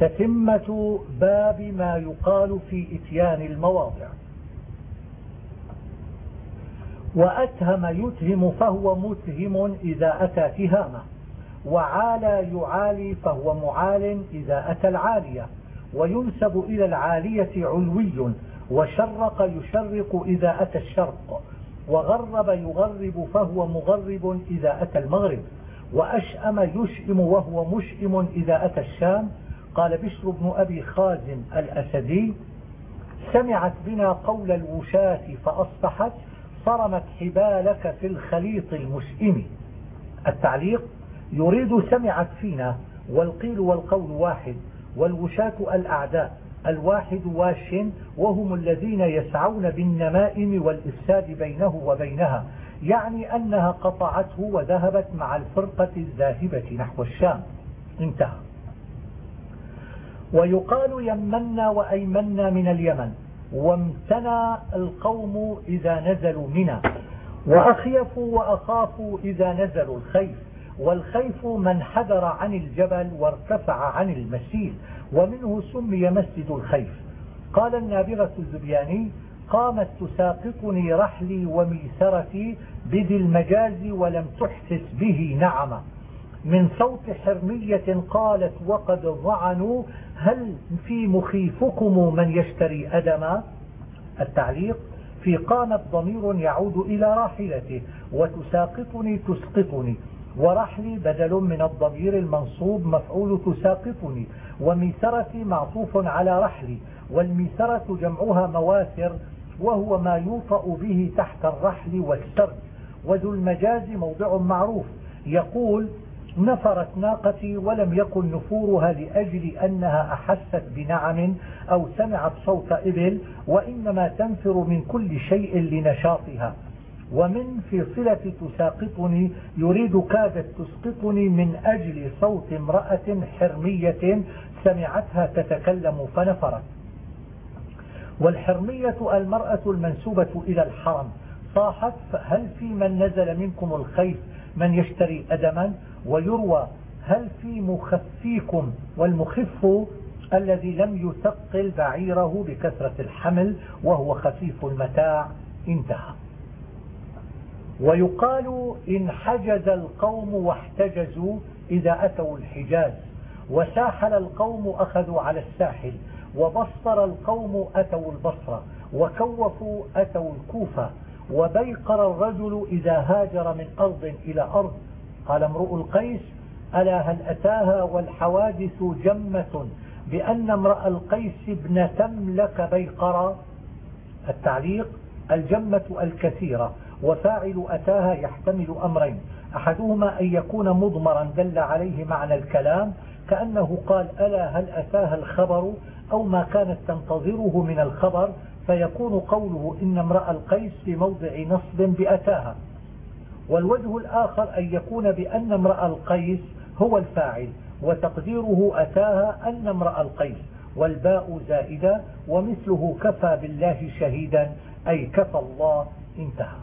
تتمة باب ما يقال في إتيان المواضع. وأتهم يتهم فهو متهم إذا أتى تهامة وعالى يعالي فهو معال إذا أتى العالية وينسب إلى العالية علوي وشرق يشرق إذا أتى الشرق وغرب يغرب فهو مغرب إذا أتى المغرب وأشأم يشئم وهو مشئم إذا أتى الشام قال بشر بن أبي خازم الأسدي سمعت بنا قول الوشاة فأصبحت صرمت حبالك في الخليط المشئم التعليق يريد سمعت فينا والقيل والقول واحد والوشاة الأعداء الواحد واش وهم الذين يسعون بالنمائم والإفساد بينه وبينها يعني أنها قطعته وذهبت مع الفرقة الذاهبة نحو الشام. انتهى. ويقال يمنا وأيمنا من اليمن. وامتنى القوم إذا نزلوا منا وأخيفوا وأخافوا إذا نزلوا الخيف. والخيف من حذر عن الجبل وارتفع عن المسيل ومنه سمي مسجد الخيف. قال النابغة الزبياني قامت تساقطني رحلي وميسرتي بذي المجاز ولم تحسس به نعمة. من صوت حرمية قالت وقد ضعنوا هل في مخيفكم من يشتري أدما التعليق؟ في قامت ضمير يعود إلى راحلته وتساقطني تسقطني. ورحلي بدل من الضمير المنصوب مفعول تساقطني. وميسرتي معطوف على رحلي والميسرة جمعها مواسر وهو ما يوطأ به تحت الرحل والسرد. وذو المجاز موضع معروف يقول نفرت ناقتي ولم يكن نفورها لأجل أنها أحست بنعم أو سمعت صوت إبل وإنما تنفر من كل شيء لنشاطها. ومن في صلة تساقطني يريد كادت تسقطني من أجل صوت امرأة حرمية سمعتها تتكلم فنفرت. والحرمية المرأة المنسوبة إلى الحرم صاحت هل في من نزل منكم الخيف من يشتري أدما؟ ويروى هل في مخفيكم والمخف الذي لم يثقل بعيره بكثرة الحمل وهو خفيف المتاع انتهى. ويقال إن حجز القوم واحتجزوا إذا أتوا الحجاز وساحل القوم أخذوا على الساحل وبصر القوم أتوا البصرة وكوفوا أتوا الكوفة وبيقر الرجل إذا هاجر من أرض إلى أرض قال امرؤ القيس ألا هل أتاها والحوادث جمة بأن امرأ القيس ابن تملك بيقرا؟ التعليق الجمة الكثيرة وفاعل أتاها يحتمل أمرين. أحدهما أن يكون مضمرا دل عليه معنى الكلام كأنه قال ألا هل أتاها الخبر أو ما كانت تنتظره من الخبر فيكون قوله إن امرأ القيس في موضع نصب بأتاها. والوجه الآخر أن يكون بأن امرأ القيس هو الفاعل وتقديره أتاها أن امرأ القيس والباء زائدة ومثله كفى بالله شهيدا أي كفى الله انتهى.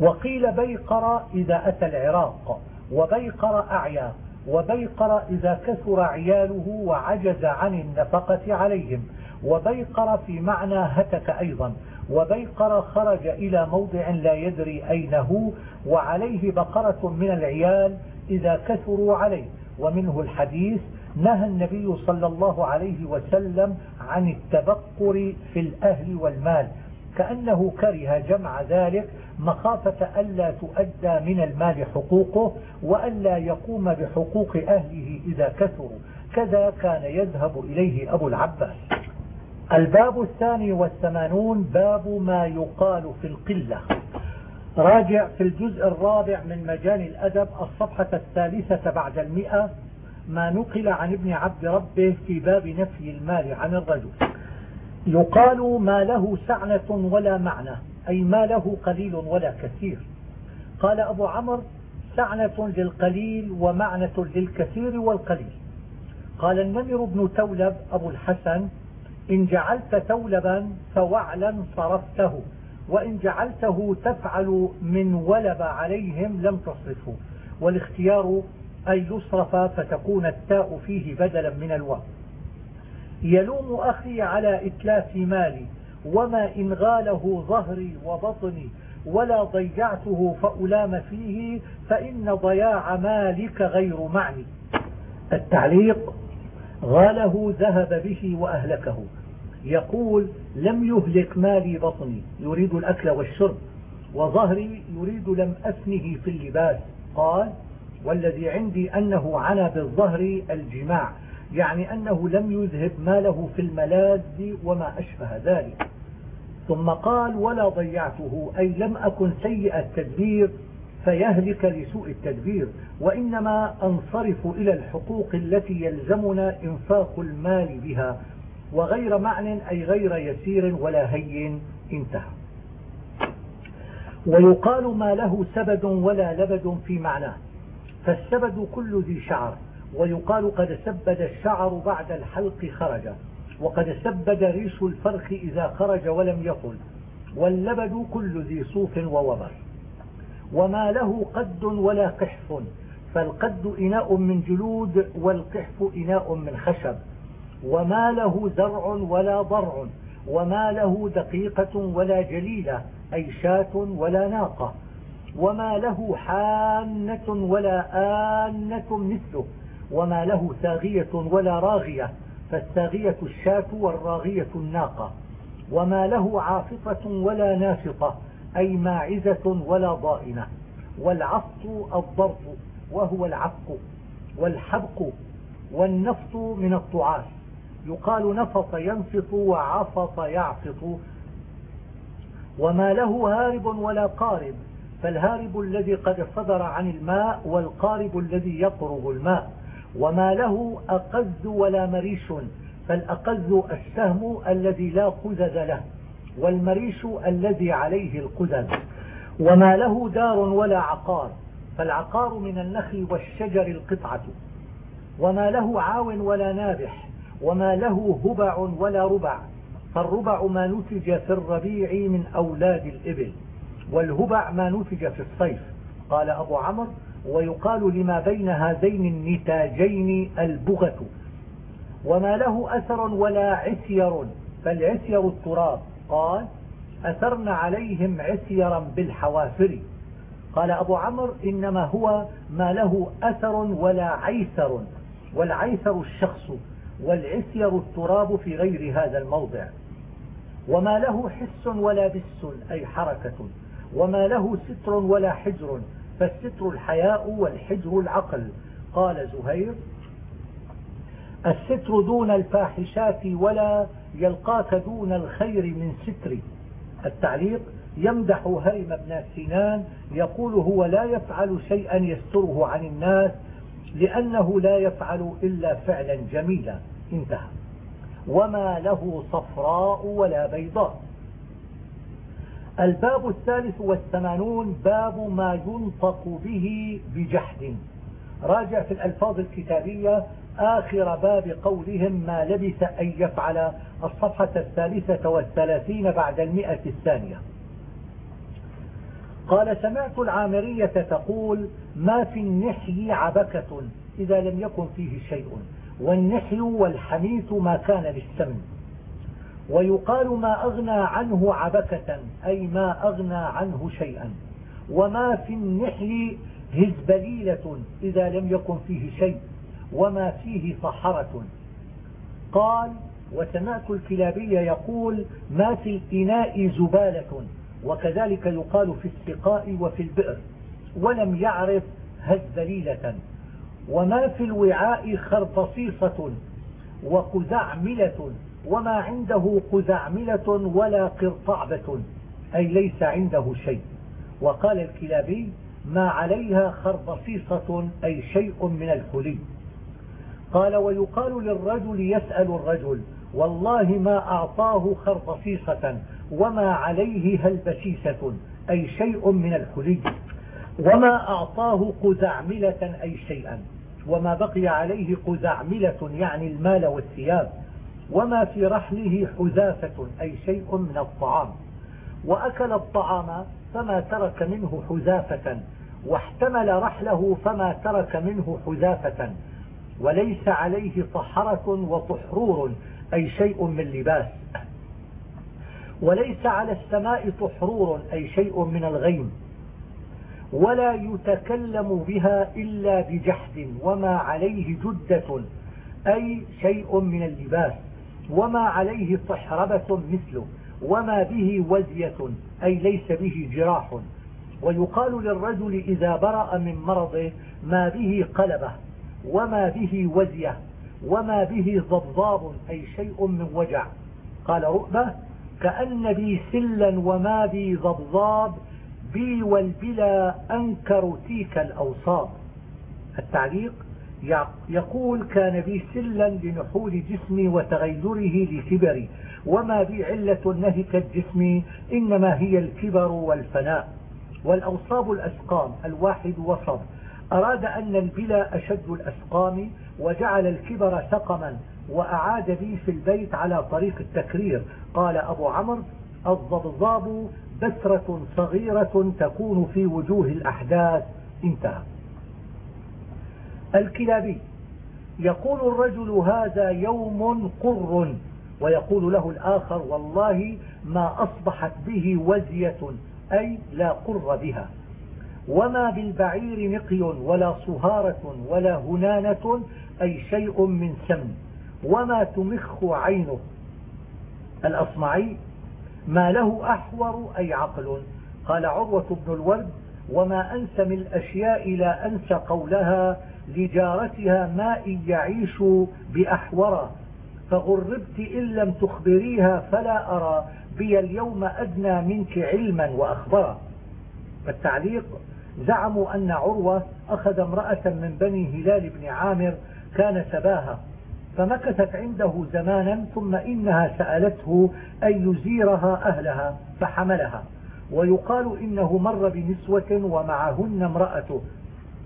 وقيل بيقر إذا أتى العراق وبيقر أعيا وبيقر إذا كثر عياله وعجز عن النفقة عليهم وبيقر في معنى هتك أيضا. وبيقر خرج إلى موضع لا يدري أين هو وعليه بقرة من العيال إذا كثروا عليه. ومنه الحديث نهى النبي صلى الله عليه وسلم عن التبقر في الأهل والمال. كأنه كره جمع ذلك مخافة ألا تؤدى من المال حقوقه وألا يقوم بحقوق أهله إذا كثروا. كذا كان يذهب إليه أبو العباس. الباب الثاني والثمانون باب ما يقال في القلة. راجع في الجزء الرابع من مجال الأدب الصفحة الثالثة بعد المئة ما نقل عن ابن عبد ربه في باب نفي المال عن الرجل. يقال ما له سعنة ولا معنى أي ما له قليل ولا كثير. قال أبو عمرو سعنة للقليل ومعنة للكثير والقليل. قال النمر بن تولب أبو الحسن إن جعلت تولبا فوعلا صرفته وإن جعلته تفعل من ولب عليهم لم تصرفه. والاختيار أي يصرف فتكون التاء فيه بدلا من الواو. يلوم أخي على إتلاف مالي وما إن غاله ظهري وبطني ولا ضيعته فألام فيه فإن ضياع مالك غير معني. التعليق غاله ذهب به وأهلكه. يقول لم يهلك مالي بطني يريد الأكل والشرب وظهري يريد لم أثنه في اللباس. قال والذي عندي أنه عنا بالظهر الجماع يعني أنه لم يذهب ماله في الملاذ وما أشبه ذلك. ثم قال ولا ضيعته أي لم أكن سيء التدبير فيهلك لسوء التدبير. وإنما أنصرف إلى الحقوق التي يلزمنا إنفاق المال بها. وغير معنى أي غير يسير ولا هين انتهى. ويقال ما له سبد ولا لبد في معناه. فالسبد كل ذي شعر ويقال قد سبد الشعر بعد الحلق خرج. وقد سبد ريش الفرخ إذا خرج ولم يطل واللبد كل ذي صوف ووبر. وما له قد ولا قحف. فالقد إناء من جلود والقحف إناء من خشب. وما له زرع ولا ضرع وما له دقيقة ولا جليلة أي شاة ولا ناقة وما له حانة ولا آنة مثله وما له ساغية ولا راغية فالساغية الشاة والراغية الناقة وما له عافطة ولا نافطة أي ماعزة ولا ضائنة والعفط الضرط وهو العفق والحبق والنفط من الطعاس. يقال نفط ينفط وعفط يعفط وما له هارب ولا قارب فالهارب الذي قد صدر عن الماء والقارب الذي يقرب الماء. وما له أقز ولا مريش فالأقز السهم الذي لا قزز له والمريش الذي عليه القزز. وما له دار ولا عقار فالعقار من النخل والشجر القطعة. وما له عاو ولا نابح وما له هبع ولا ربع فالربع ما نتج في الربيع من أولاد الإبل والهبع ما نتج في الصيف. قال أبو عمرو ويقال لما بين هذين النتاجين البغة. وما له أثر ولا عسير فالعسير التراب. قال أثرن عليهم عسيرا بالحوافر. قال أبو عمرو إنما هو ما له أثر ولا عيثر والعيثر الشخص. والعسير التراب في غير هذا الموضع. وما له حس ولا بس أي حركة. وما له ستر ولا حجر فالستر الحياء والحجر العقل. قال زهير الستر دون الفاحشات ولا يلقاك دون الخير من ستر. التعليق يمدح هرم بن سنان يقول هو لا يفعل شيئا يستره عن الناس لأنه لا يفعل إلا فعلا جميلا. انتهى. وما له صفراء ولا بيضاء. الباب الثالث والثمانون باب ما ينطق به بجحد. راجع في الألفاظ الكتابية آخر باب قولهم ما لبث أن يفعل الصفحة الثالثة والثلاثين بعد المئة الثانية. قال سمعت العامرية تقول ما في النحي عبكة إذا لم يكن فيه شيء. والنحي والحميث ما كان للسمن. ويقال ما أغنى عنه عبكة أي ما أغنى عنه شيئا. وما في النحل هزبليلة إذا لم يكن فيه شيء. وما فيه صحرة. قال وسمعت الكلابي يقول ما في الإناء زبالة. وكذلك يقال في السقاء وفي البئر. ولم يعرف هزبليلة. وما في الوعاء خرطصيصة وقزعملة وما عنده قزعملة ولا قرطعبة أي ليس عنده شيء. وقال الكلابي ما عليها خربصيصة أي شيء من الحلي قال ويقال للرجل يسأل الرجل والله ما أعطاه خربصيصة وما عليه هلبسيسة أي شيء من الحلي وما أعطاه قزعملة أي شيئا. وما بقي عليه قزعملة يعني المال والثياب. وما في رحله حذافة أي شيء من الطعام. وأكل الطعام فما ترك منه حذافة واحتمل رحله فما ترك منه حذافة وليس عليه طحرة وطحرور أي شيء من لباس. وليس على السماء طحرور أي شيء من الغيم. ولا يتكلم بها إلا بجحد وما عليه جدة أي شيء من اللباس وما عليه طحربة مثله وما به وذية أي ليس به جراح. ويقال للرجل إذا برأ من مرضه ما به قلبة وما به وذية وما به ظبظاب أي شيء من وجع. قال رؤبة كأن بي سلا وما بي ظبظاب بي والبلا أنكر تيك الأوصاب التعليق يقول كان بي سلا لنحول جسمي وتغيره لكبري وما بي علة نهكت جسمي إنما هي الكبر والفناء. والأوصاب الأسقام الواحد وصب أراد أن البلا أشد الأسقام وجعل الكبر سقما وأعاد بي في البيت على طريق التكرير. قال أبو عمرو الضبضاب بسرة صغيرة تكون في وجوه الأحداث. انتهى. الكلابي. يقول الرجل هذا يوم قر ويقول له الآخر والله ما أصبحت به وزية أي لا قر بها. وما بالبعير نقي ولا صهارة ولا هنانة أي شيء من سم. وما تمخ عينه. الأصمعي ما له أحور أي عقل. قال عروة بن الورد وما أنسى من الأشياء لا أنسى قولها لجارتها ماء يعيش بأحورا فغربت إن لم تخبريها فلا أرى بي اليوم أدنى منك علما وأخبرا. التعليق زعموا أن عروة أخذ امرأة من بني هلال بن عامر كان سباها. فمكثت عنده زمانا ثم إنها سألته أن يزيرها أهلها فحملها ويقال إنه مر بنسوة ومعهن امرأته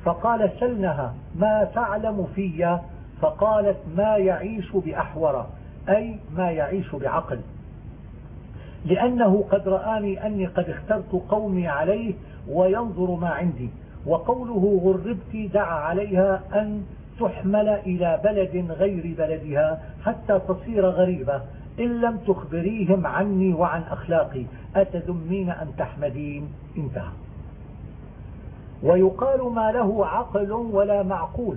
فقال سلنها ما تعلم في فقالت ما يعيش بأحور أي ما يعيش بعقل لأنه قد رآني أني قد اخترت قومي عليه وينظر ما عندي وقوله غربت دعا عليها أن تحمل إلى بلد غير بلدها حتى تصير غريبة. إن لم تخبريهم عني وعن أخلاقي أتذمين أن تحمدين؟ انتهى. ويقال ما له عقل ولا معقول.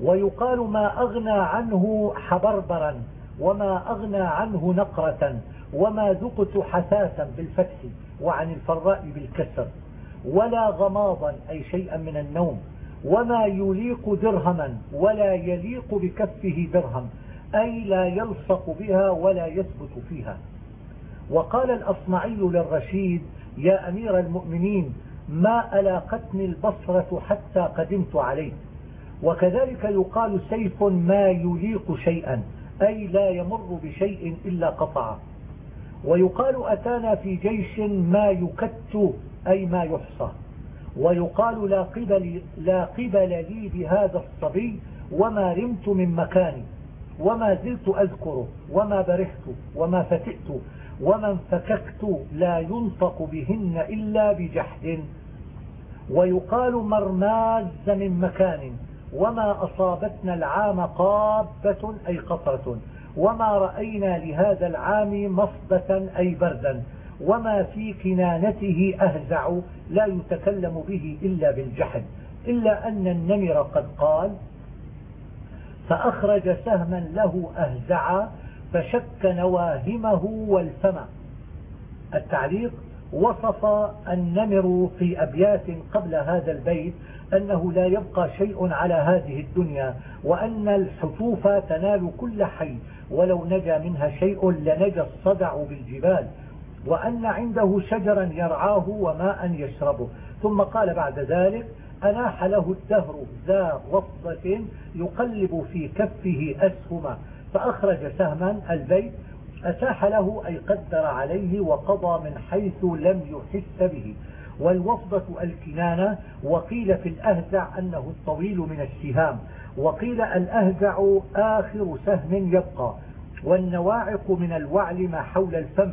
ويقال ما أغنى عنه حبربرا وما أغنى عنه نقرة وما ذقت حساسا بالفتح وعن الفراء بالكسر. ولا غماضا أي شيئا من النوم. وما يليق درهما ولا يليق بكفه درهم أي لا يلصق بها ولا يثبت فيها. وقال الأصمعي للرشيد يا أمير المؤمنين ما ألاقتني البصرة حتى قدمت عليك وكذلك يقال سيف ما يليق شيئا أي لا يمر بشيء إلا قطعه ويقال أتانا في جيش ما يكت أي ما يحصى. ويقال لا قبل, لا قبل لي بهذا الصبي وما رمت من مكاني وما زلت أذكره وما برحت وما فتئت وما انفككت لا ينطق بهن إلا بجحد. ويقال مرماز من مكان وما أصابتنا العام قابة أي قطرة وما رأينا لهذا العام مصبة أي بردا. وما في كنانته أهزع لا يتكلم به إلا بالجحد. إلا أن النمر قد قال فأخرج سهما له أهزع فشك نواهمه والفم. التعليق وصف النمر في أبيات قبل هذا البيت أنه لا يبقى شيء على هذه الدنيا وأن الحفوف تنال كل حي ولو نجا منها شيء لنجى الصدع بالجبال. وأن عنده شجرا يرعاه وماء يشربه. ثم قال بعد ذلك أناح له الدهر ذا وصفة يقلب في كفه أسهما. فأخرج سهما البيت أتاح له أي قدر عليه وقضى من حيث لم يحس به. والوفضة الكنانة وقيل في الأهزع أنه الطويل من السهام وقيل الأهزع آخر سهم يبقى. والنواعق من الوعل ما حول الفم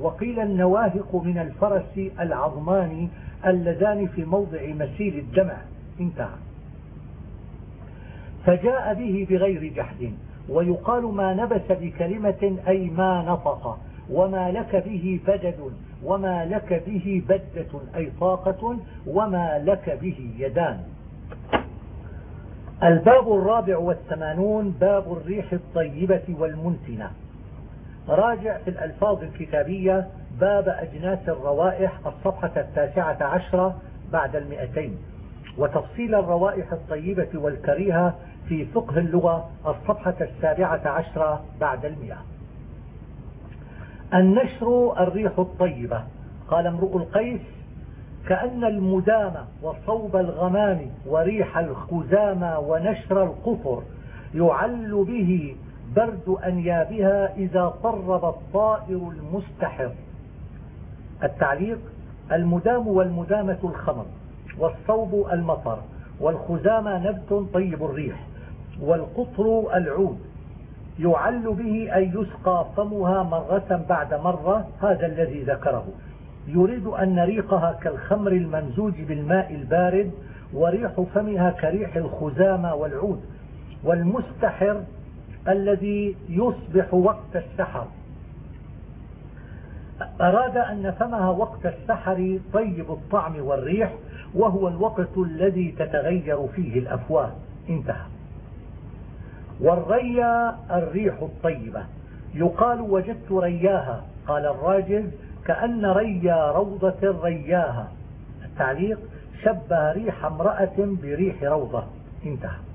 وقيل النواهق من الفرس العظمان اللذان في موضع مسيل الدمع. انتهى. فجاء به بغير جحد ويقال ما نبس بكلمة أي ما نطق وما لك به بدد وما لك به بدة أي طاقة وما لك به يدان. الباب الرابع والثمانون باب الريح الطيبة والمنتنة. راجع في الألفاظ الكتابية باب أجناس الروائح الصفحة التاسعة عشرة بعد المئتين وتفصيل الروائح الطيبة والكريهة في فقه اللغة الصفحة السابعة عشرة بعد المئة. النشر الريح الطيبة. قال امرؤ القيس كأن المدام وصوب الغمام وريح الخزامى ونشر القطر يعل به برد أنيابها إذا طرب الطائر المستحر. التعليق المدام والمدامة الخمر والصوب المطر والخزامى نبت طيب الريح والقطر العود. يعل به أن يسقى فمها مرة بعد مرة هذا الذي ذكره. يريد أن ريقها كالخمر الممزوج بالماء البارد وريح فمها كريح الخزامى والعود. والمستحر الذي يصبح وقت السحر. أراد أن فمها وقت السحر طيب الطعم والريح وهو الوقت الذي تتغير فيه الأفواه. انتهى. والريا الريح الطيبة. يقال وجدت رياها. قال الراجل كأن ريا روضة رياها. التعليق شبه ريح امرأة بريح روضة. انتهى.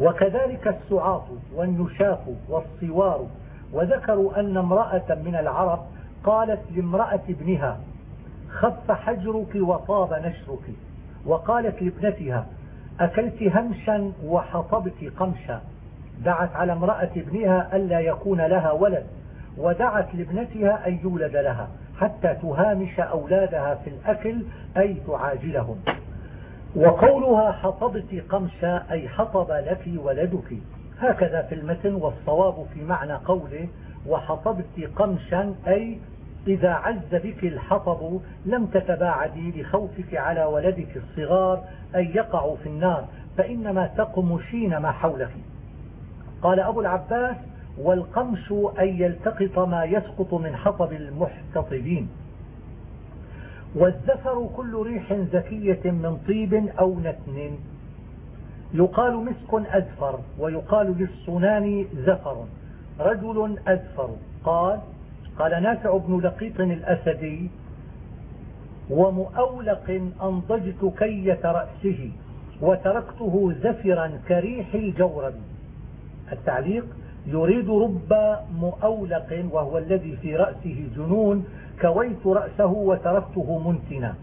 وكذلك السعاط والنشاف والصوار. وذكروا أن امرأة من العرب قالت لامرأة ابنها خف حجرك وطاب نشرك. وقالت لابنتها أكلت همشا وحطبت قمشا. دعت على امرأة ابنها ألا يكون لها ولد ودعت لابنتها أن يولد لها حتى تهامش أولادها في الأكل أي تعاجلهم. وقولها حطبت قمشا أي حطب لك ولدك. هكذا في المتن والصواب في معنى قوله وحطبت قمشا أي إذا عز بك الحطب لم تتباعدي لخوفك على ولدك الصغار أن يقعوا في النار فإنما تقمشين ما حولك. قال أبو العباس والقمش أن يلتقط ما يسقط من حطب المحتطبين. والزفر كل ريح زكية من طيب أو نتن. يقال مسك أزفر ويقال للصنان زفر. رجل أزفر. قال قال نافع بن لقيط الأسدي ومؤولق أنضجت كية رأسه وتركته زفرا كريح الجورب. التعليق يريد رب مؤولق وهو الذي في رأسه جنون كويت رأسه وتركته منتنا.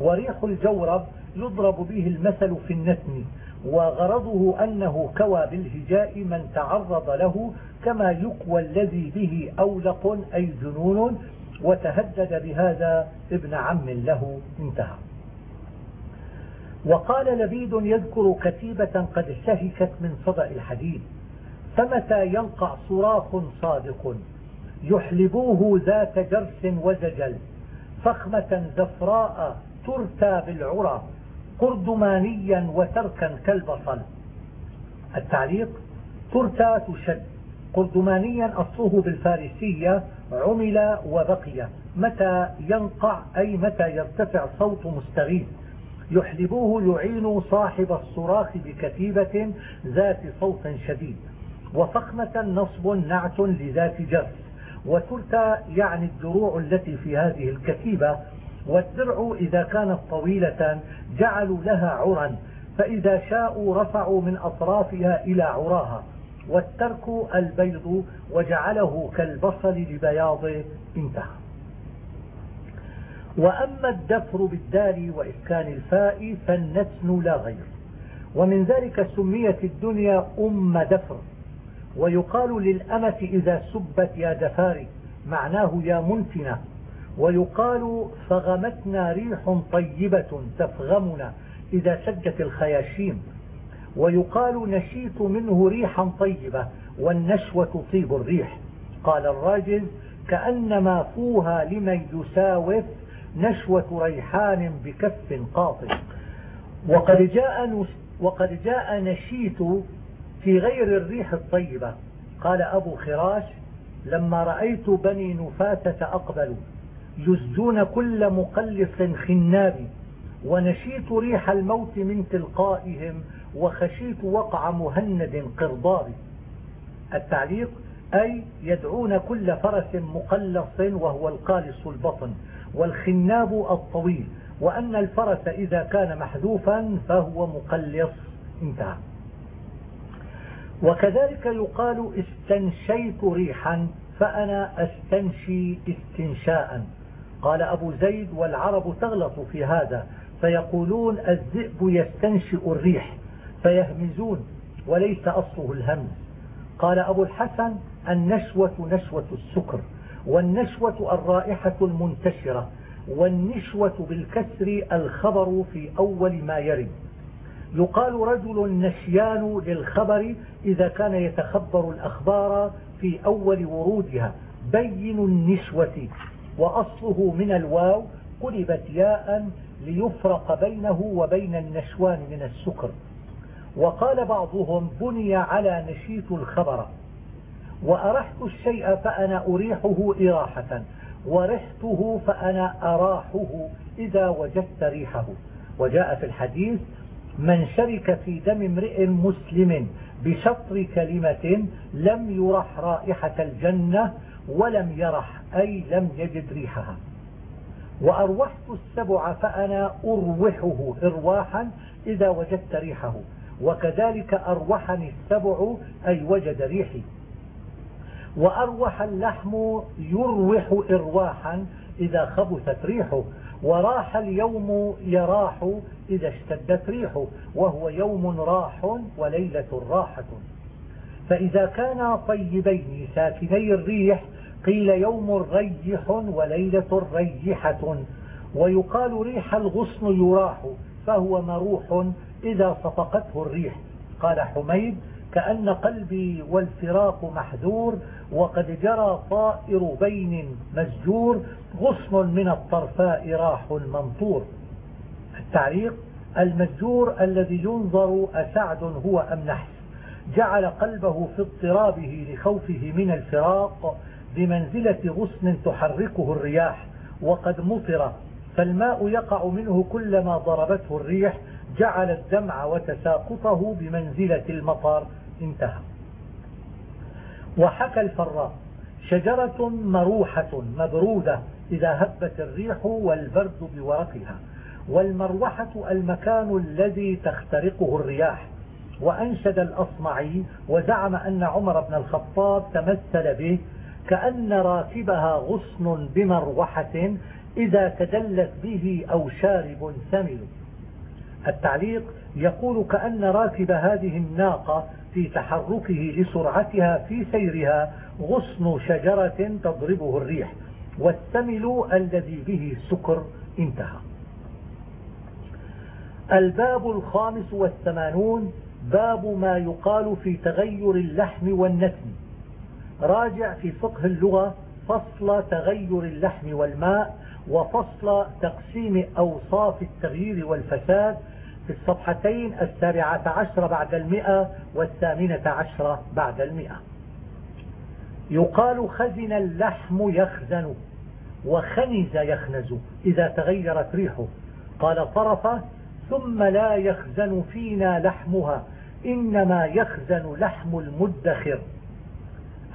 وريح الجورب يضرب به المثل في النتن وغرضه أنه كوى بالهجاء من تعرض له كما يكوى الذي به أولق أي جنون وتهدد بهذا ابن عم له. انتهى. وقال لبيد يذكر كتيبة قد شهكت من صدأ الحديد فمتى ينقع صراخ صادق؟ يحلبوه ذات جرس وزجل فخمة زفراء ترتى بالعرى قردمانيا وتركا كالبصل. التعليق ترتى تشد. قردمانيا أصله بالفارسية عمل وبقي. متى ينقع أي متى يرتفع صوت مستغيث؟ يحلبوه يعين صاحب الصراخ بكتيبة ذات صوت شديد. وفخمة نصب نعت لذات جرس. وترتى يعني الدروع التي في هذه الكتيبة والدرع إذا كانت طويلة جعلوا لها عرا فإذا شاءوا رفعوا من أطرافها إلى عراها والترك البيض وجعله كالبصل لبياضه انتهى. وأما الدفر بالدال وإسكان الفاء فالنتن لا غير. ومن ذلك سميت الدنيا أم دفر. ويقال للأمة إذا سبت يا دفاري معناه يا منتنة. ويقال فغمتنا ريح طيبة تفغمنا إذا سجت الخياشيم. ويقال نشيت منه ريحا طيبة والنشوة طيب الريح. قال الراجل كأنما فوها لمن يساوف نشوة ريحان بكف قاطع. وقد جاء, وقد جاء نشيت في غير الريح الطيبة. قال أبو خراش لما رأيت بني نفاسة أقبلوا يزجون كل مقلص خناب ونشيت ريح الموت من تلقائهم وخشيت وقع مهند قرضاب. التعليق أي يدعون كل فرس مقلص وهو القالص البطن والخناب الطويل وأن الفرس إذا كان محذوفا فهو مقلص. انتهى. وكذلك يقال استنشيت ريحا فأنا أستنشي استنشاء. قال أبو زيد والعرب تغلط في هذا فيقولون الذئب يستنشئ الريح فيهمزون وليس أصله الهمز. قال أبو الحسن النشوة نشوة السكر والنشوة الرائحة المنتشرة والنشوة بالكسر الخبر في أول ما يرد. يقال رجل نشيان للخبر إذا كان يتخبر الأخبار في أول ورودها. بين النشوة وأصله من الواو قلبت ياء ليفرق بينه وبين النشوان من السكر. وقال بعضهم بني على نشيت الخبر. وأرحت الشيء فأنا أريحه إراحة. ورحته فأنا أراحه إذا وجدت ريحه. وجاء في الحديث من شرك في دم امرئ مسلم بشطر كلمة لم يرح رائحة الجنة ولم يرح أي لم يجد ريحها. وأروحت السبع فأنا أروحه إرواحا إذا وجدت ريحه. وكذلك أروحني السبع أي وجد ريحي. وأروح اللحم يروح إرواحا إذا خبثت ريحه. وراح اليوم يراح إذا اشتدت ريحه وهو يوم راح وليلة راحة. فإذا كان طيبين ساكني الريح قيل يوم ريح وليلة ريحة. ويقال ريح الغصن يراح فهو مروح إذا صفقته الريح. قال حميد كأن قلبي والفراق محذور وقد جرى طائر بين مسجور غصن من الطرفاء راح منطور. التعليق المسجور الذي ينظر أسعد هو أم نحس؟ جعل قلبه في اضطرابه لخوفه من الفراق بمنزلة غصن تحركه الرياح. وقد مطر فالماء يقع منه كلما ضربته الريح. جعل الدمع وتساقطه بمنزلة المطر انتهى. وحكى الفراء شجرة مروحة مبرودة إذا هبت الريح والبرد بورقها والمروحة المكان الذي تخترقه الرياح. وأنشد الأصمعي وزعم أن عمر بن الخطاب تمثل به كأن راكبها غصن بمروحة إذا تدلت به أو شارب سمل التعليق يقول كأن راكب هذه الناقة في تحركه لسرعتها في سيرها غصن شجرة تضربه الريح والسمل الذي به السكر انتهى. الباب الخامس والثمانون باب ما يقال في تغير اللحم والنتن راجع في فقه اللغة فصل تغير اللحم والماء وفصل تقسيم أوصاف التغيير والفساد في الصفحتين السابعة عشر بعد المئة والثامنة عشر بعد المئة. يقال خزن اللحم يخزن وخنز يخنز إذا تغيرت ريحه. قال طرفة ثم لا يخزن فينا لحمها إنما يخزن لحم المدخر.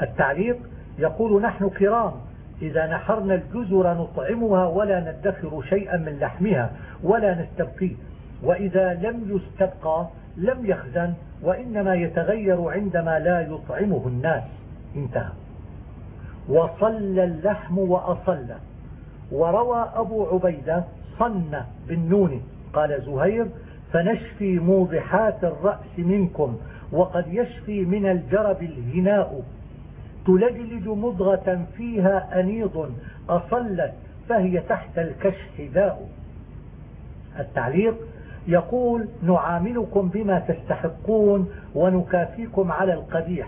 التعليق يقول نحن كرام إذا نحرنا الجزر نطعمها ولا ندخر شيئا من لحمها ولا نستبقيه. وإذا لم يستبقى لم يخزن وإنما يتغير عندما لا يطعمه الناس. انتهى. وصل اللحم وأصل. وروى أبو عبيدة صن بالنون قال زهير فنشفي موضحات الرأس منكم وقد يشفي من الجرب الهناء. تلجلج مضغة فيها أنيض أصلت فهي تحت الكشف داء. التعليق يقول نعاملكم بما تستحقون ونكافيكم على القبيح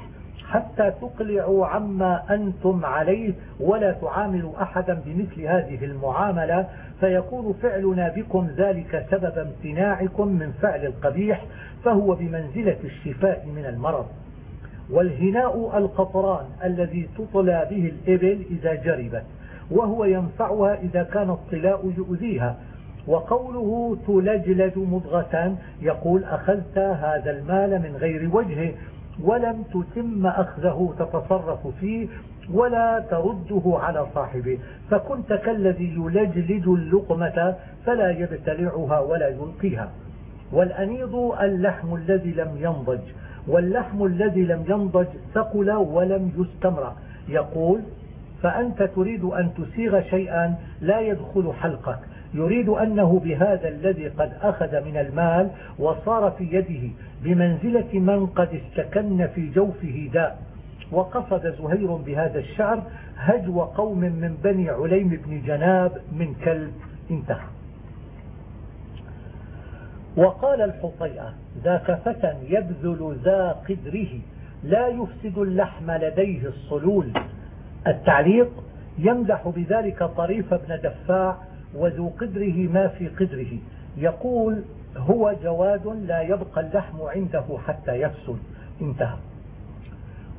حتى تقلعوا عما أنتم عليه ولا تعاملوا أحدا بمثل هذه المعاملة فيكون فعلنا بكم ذلك سبب امتناعكم من فعل القبيح فهو بمنزلة الشفاء من المرض. والهناء القطران الذي تطلى به الإبل إذا جربت وهو ينفعها إذا كان الطلاء يؤذيها وقوله تلجلج مضغة يقول أخذت هذا المال من غير وجهه ولم تتم أخذه تتصرف فيه ولا ترده على صاحبه. فكنت كالذي يلجلج اللقمة فلا يبتلعها ولا يلقيها. والأنيض اللحم الذي لم ينضج واللحم الذي لم ينضج ثقل ولم يستمر. يقول فأنت تريد أن تسيغ شيئا لا يدخل حلقك. يريد أنه بهذا الذي قد أخذ من المال وصار في يده بمنزلة من قد استكن في جوفه داء. وقصد زهير بهذا الشعر هجو قوم من بني عليم بن جناب من كلب انتهى وقال الحطيئة ذاك فتى يبذل ذا قدره لا يفسد اللحم لديه الصلول. التعليق يمدح بذلك طريف بن دفاع وذو قدره ما في قدره. يقول هو جواد لا يبقى اللحم عنده حتى يفسد. انتهى.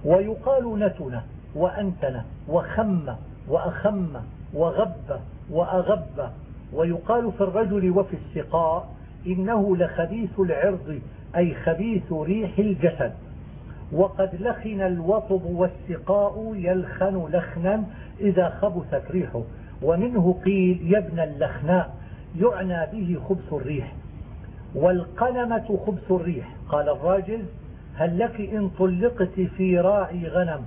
ويقال نتن وأنتن وخم وأخم وغب وأغب. ويقال في الرجل وفي السقاء إنه لخبيث العرض أي خبيث ريح الجسد. وقد لخن الوطب والسقاء يلخن لخنا إذا خبثت ريحه. ومنه قيل يبنى اللخناء يعنى به خبث الريح والقنمة خبث الريح. قال الراجل هل لك إن طلقت في راعي غنم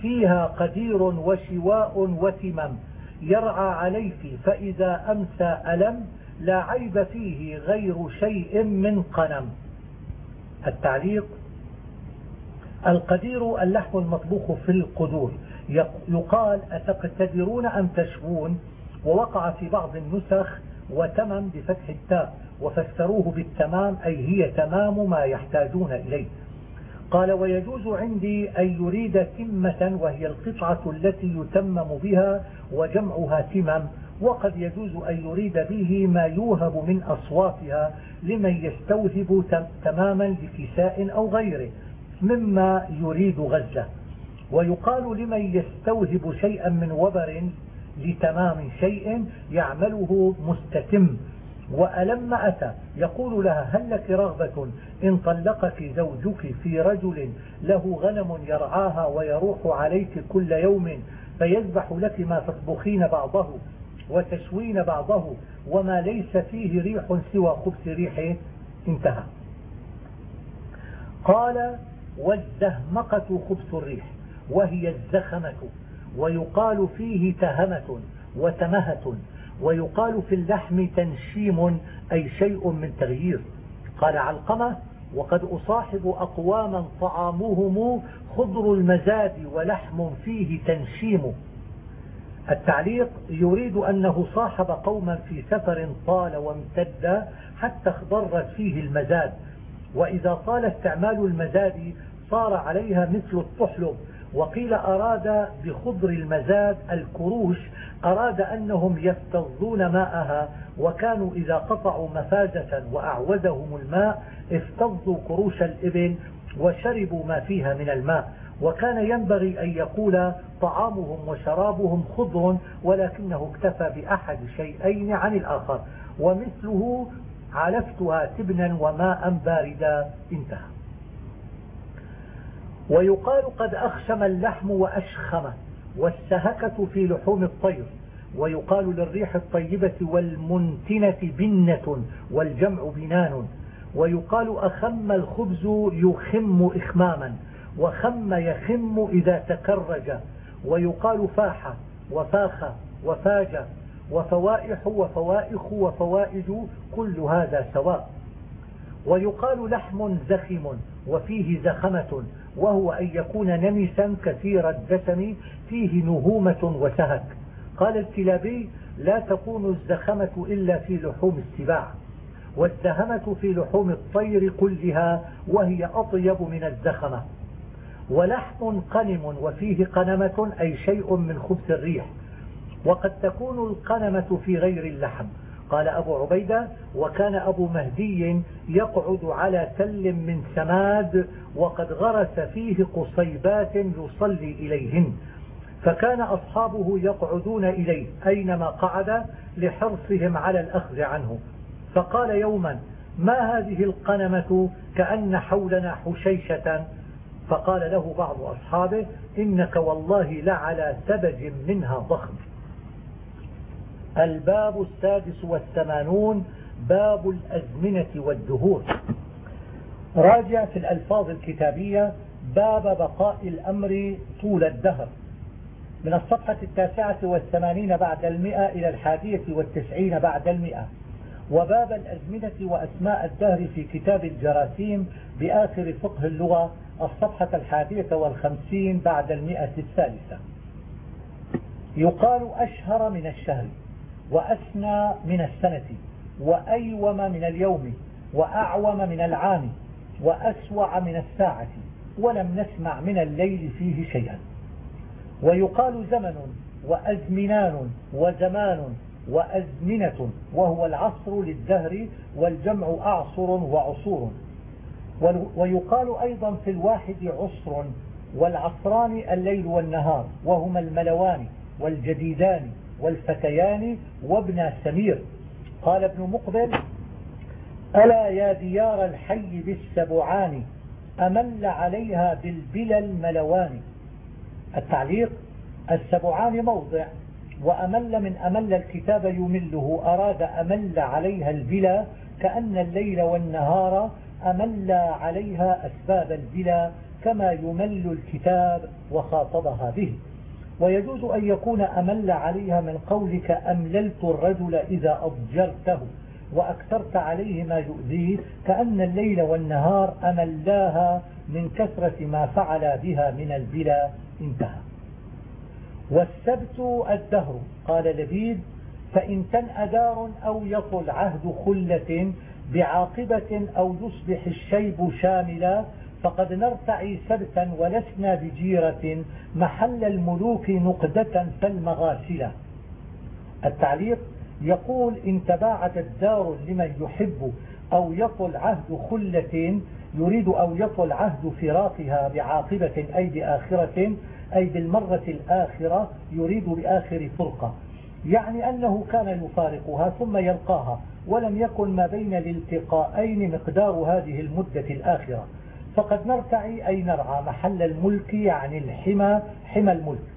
فيها قدير وشواء وتمم يرعى عليك فإذا أمسى ألم لا عيب فيه غير شيء من قنم. التعليق القدير اللحم المطبوخ في القدور. يقال أتقتدرون أم تشوون ووقع في بعض النسخ وتمم بفتح التاء وفسروه بالتمام أي هي تمام ما يحتاجون إليه. قال ويجوز عندي أن يريد تمة وهي القطعة التي يتمم بها وجمعها تمم وقد يجوز أن يريد به ما يوهب من أصواتها لمن يستوهب تماما لكساء أو غيره مما يريد غزة. ويقال لمن يستوهب شيئا من وبر لتمام شيء يعمله مستتم. وألم أتى يقول لها هل لك رغبة؟ إن طلقك زوجك في رجل له غنم يرعاها ويروح عليك كل يوم فيذبح لك ما تطبخين بعضه وتشوين بعضه وما ليس فيه ريح سوى خبث ريحه انتهى. قال والزهمقة خبث الريح. وهي الزخمة ويقال فيه تهمة وتمهة ويقال في اللحم تنشيم أي شيء من تغيير. قال علقمة وقد أصاحب أقواما طعامهم خضر المزاد ولحم فيه تنشيم. التعليق يريد أنه صاحب قوما في سفر طال وامتد حتى اخضرت فيه المزاد. وإذا طال استعمال المزاد صار عليها مثل الطحلب وقيل أراد بخضر المزاد الكروش أراد أنهم يفتضون ماءها وكانوا إذا قطعوا مفازة وأعوزهم الماء افتضوا كروش الإبل وشربوا ما فيها من الماء. وكان ينبغي أن يقول طعامهم وشرابهم خضر ولكنه اكتفى بأحد شيئين عن الآخر. ومثله علفتها تبنا وماء باردا. انتهى. ويقال قد أخشم اللحم وأشخم والسهكة في لحوم الطير ويقال للريح الطيبة والمنتنة بنة والجمع بنان ويقال أخم الخبز يخم إخماما وخم يخم إذا تكرج ويقال فاح وفاخ وفاج وفوائح وفوائخ وفوائج كل هذا سواء. ويقال لحم زخم وفيه زخمة وهو أن يكون نمسا كثير الدسم فيه نهومة وسهك. قال الكلابي لا تكون الزخمة إلا في لحوم السباع والزهمة في لحوم الطير كلها وهي أطيب من الزخمة. ولحم قنم وفيه قنمة أي شيء من خبث الريح. وقد تكون القنمة في غير اللحم قال أبو عبيدة وكان أبو مهدي يقعد على تل من سماد وقد غرس فيه قصيبات يصلي إليهن. فكان أصحابه يقعدون إليه أينما قعد لحرصهم على الأخذ عنه. فقال يوما ما هذه القنمة كأن حولنا حشيشة؟ فقال له بعض أصحابه إنك والله لعلى سبج منها ضخم. الباب السادس والثمانون باب الأزمنة والدهور. راجع في الألفاظ الكتابية باب بقاء الأمر طول الدهر. من الصفحة التاسعة والثمانين بعد المئة إلى الحادية والتسعين بعد المئة. وباب الأزمنة وأسماء الدهر في كتاب الجراثيم بآخر فقه اللغة الصفحة الحادية والخمسين بعد المئة الثالثة. يقال أشهر من الشهر. وأسنى من السنة وأيوم من اليوم وأعوم من العام وأسوع من الساعة ولم نسمع من الليل فيه شيئا. ويقال زمن وأزمنان وزمان وأزمنة وهو العصر للدهر والجمع أعصر وعصور. ويقال أيضا في الواحد عصر والعصران الليل والنهار وهما الملوان والجديدان. والفتيان وابن سمير. قال ابن مقبل ألا يا ديار الحي بالسبعان أمل عليها بالبلى الملوان. التعليق السبعان موضع وأمل من أمل الكتاب يمله. أراد أمل عليها البلا كأن الليل والنهار أمل عليها أسباب البلا كما يمل الكتاب وخاطبها به. ويجوز أن يكون أمل عليها من قولك أمللت الرجل إذا أضجرته وأكثرت عليه ما يؤذيه كأن الليل والنهار أملاها من كثرة ما فعل بها من البلا. انتهى. والسبت الدهر قال لبيد فإن تنأ دار أو يطل عهد خلة بعاقبة أو يصبح الشيب شاملا فقد نرتعي سبتا ولسنا بجيرة محل الملوك نقدة فالمغاسلة. التعليق يقول إن تباعدت دار لمن يحب أو يطل عهد خلة يريد أو يطل عهد فراقها بعاقبة أي بآخرة أي بالمرة الآخرة يريد بآخر فرقة. يعني أنه كان يفارقها ثم يلقاها ولم يكن ما بين الالتقاءين مقدار هذه المدة الآخرة. فقد نرتعي أي نرعى محل الملك يعني الحمى حمى الملك.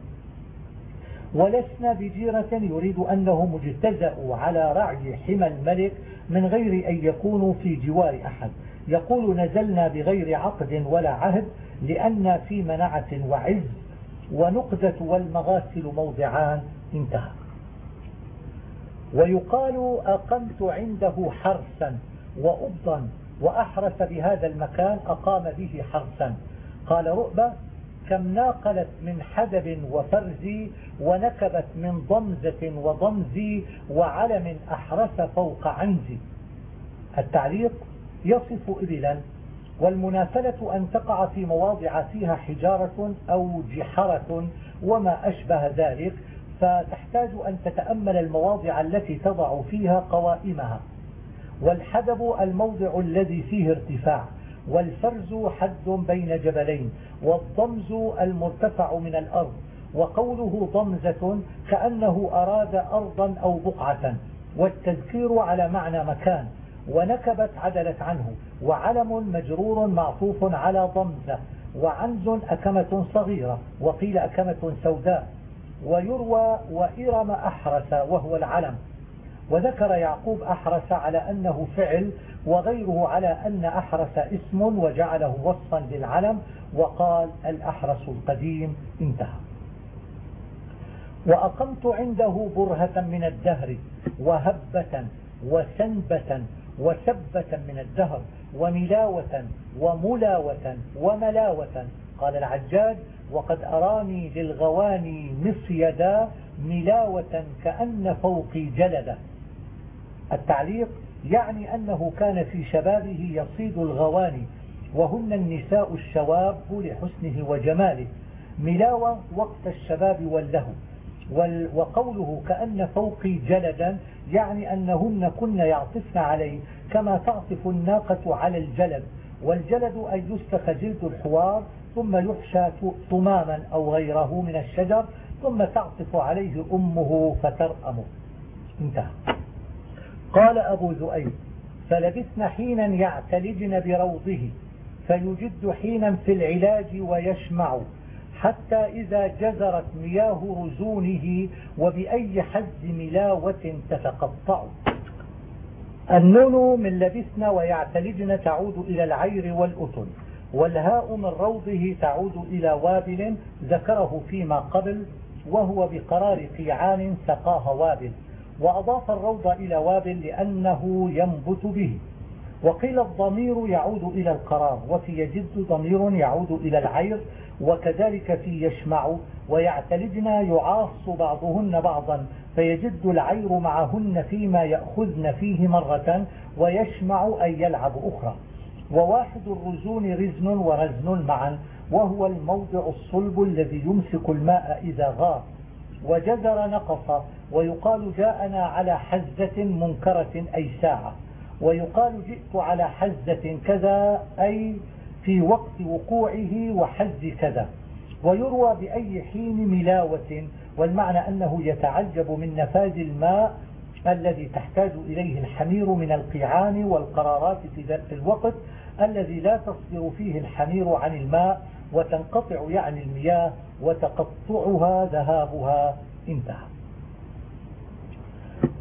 ولسنا بجيرة يريد أنه مجتزأ على رعي حمى الملك من غير أن يكونوا في جوار أحد. يقول نزلنا بغير عقد ولا عهد لأن في منعة وعز ونقدة والمغاسل موضعان. انتهى. ويقال أقمت عنده حرسا وأبضا. وأحرس بهذا المكان أقام به حرسا. قال رؤبة كم ناقلت من حدب وفرز ونكبت من ضمزة وضمز وعلم أحرس فوق عنز. التعليق يصف إبلا والمنافلة أن تقع في مواضع فيها حجارة أو جحرة وما أشبه ذلك فتحتاج أن تتأمل المواضع التي تضع فيها قوائمها. والحدب الموضع الذي فيه ارتفاع والفرز حد بين جبلين والضمز المرتفع من الأرض وقوله ضمزة كأنه أراد أرضا أو بقعة والتذكير على معنى مكان ونكبت عدلت عنه وعلم مجرور معطوف على ضمزة وعنز أكمة صغيرة وقيل أكمة سوداء ويروى وإرم أحرس وهو العلم. وذكر يعقوب أحرس على أنه فعل وغيره على أن أحرس اسم وجعله وصفا للعلم وقال الأحرس القديم انتهى. وأقمت عنده برهة من الدهر وهبة وسنبة وسبة من الدهر وملاوة وملاوة وملاوة. قال العجاج وقد أراني للغواني مصيدا ملاوة كأن فوقي جلدة التعليق يعني أنه كان في شبابه يصيد الغواني وهن النساء الشواب لحسنه وجماله ملاوة وقت الشباب واللهو. وقوله كأن فوقي جلدا يعني أنهن كن يعطفن عليه كما تعطف الناقة على الجلد. والجلد أن يستخ جلد الحوار ثم يحشى طماما أو غيره من الشجر ثم تعطف عليه أمه فترأمه. انتهى. قال أبو ذؤيب فلبثن حينا يعتلجن بروضه فيجد حينا في العلاج ويشمع حتى إذا جزرت مياه رزونه وبأي حز ملاوة تتقطع. النون من لبثن ويعتلجن تعود إلى العير والأتن والهاء من روضه تعود إلى وابل ذكره فيما قبل وهو بقرار قيعان سقاها وابل. وأضاف الروض إلى وابل لأنه ينبت به. وقيل الضمير يعود إلى القرار وفي يجد ضمير يعود إلى العير وكذلك في يشمع ويعتلجن يعاص بعضهن بعضا فيجد العير معهن فيما يأخذن فيه مرة ويشمع أن يلعب أخرى. وواحد الرزون رزن ورزن معا وهو الموضع الصلب الذي يمسك الماء إذا غار وجزر نقص ويقال جاءنا على حزة منكرة أي ساعة. ويقال جئت على حزة كذا أي في وقت وقوعه وحز كذا. ويروى بأي حين ملاوة والمعنى أنه يتعجب من نفاذ الماء الذي تحتاج إليه الحمير من القيعان والقرارات في الوقت الذي لا تصبر فيه الحمير عن الماء وتنقطع يعني المياه وتقطعها ذهابها. انتهى.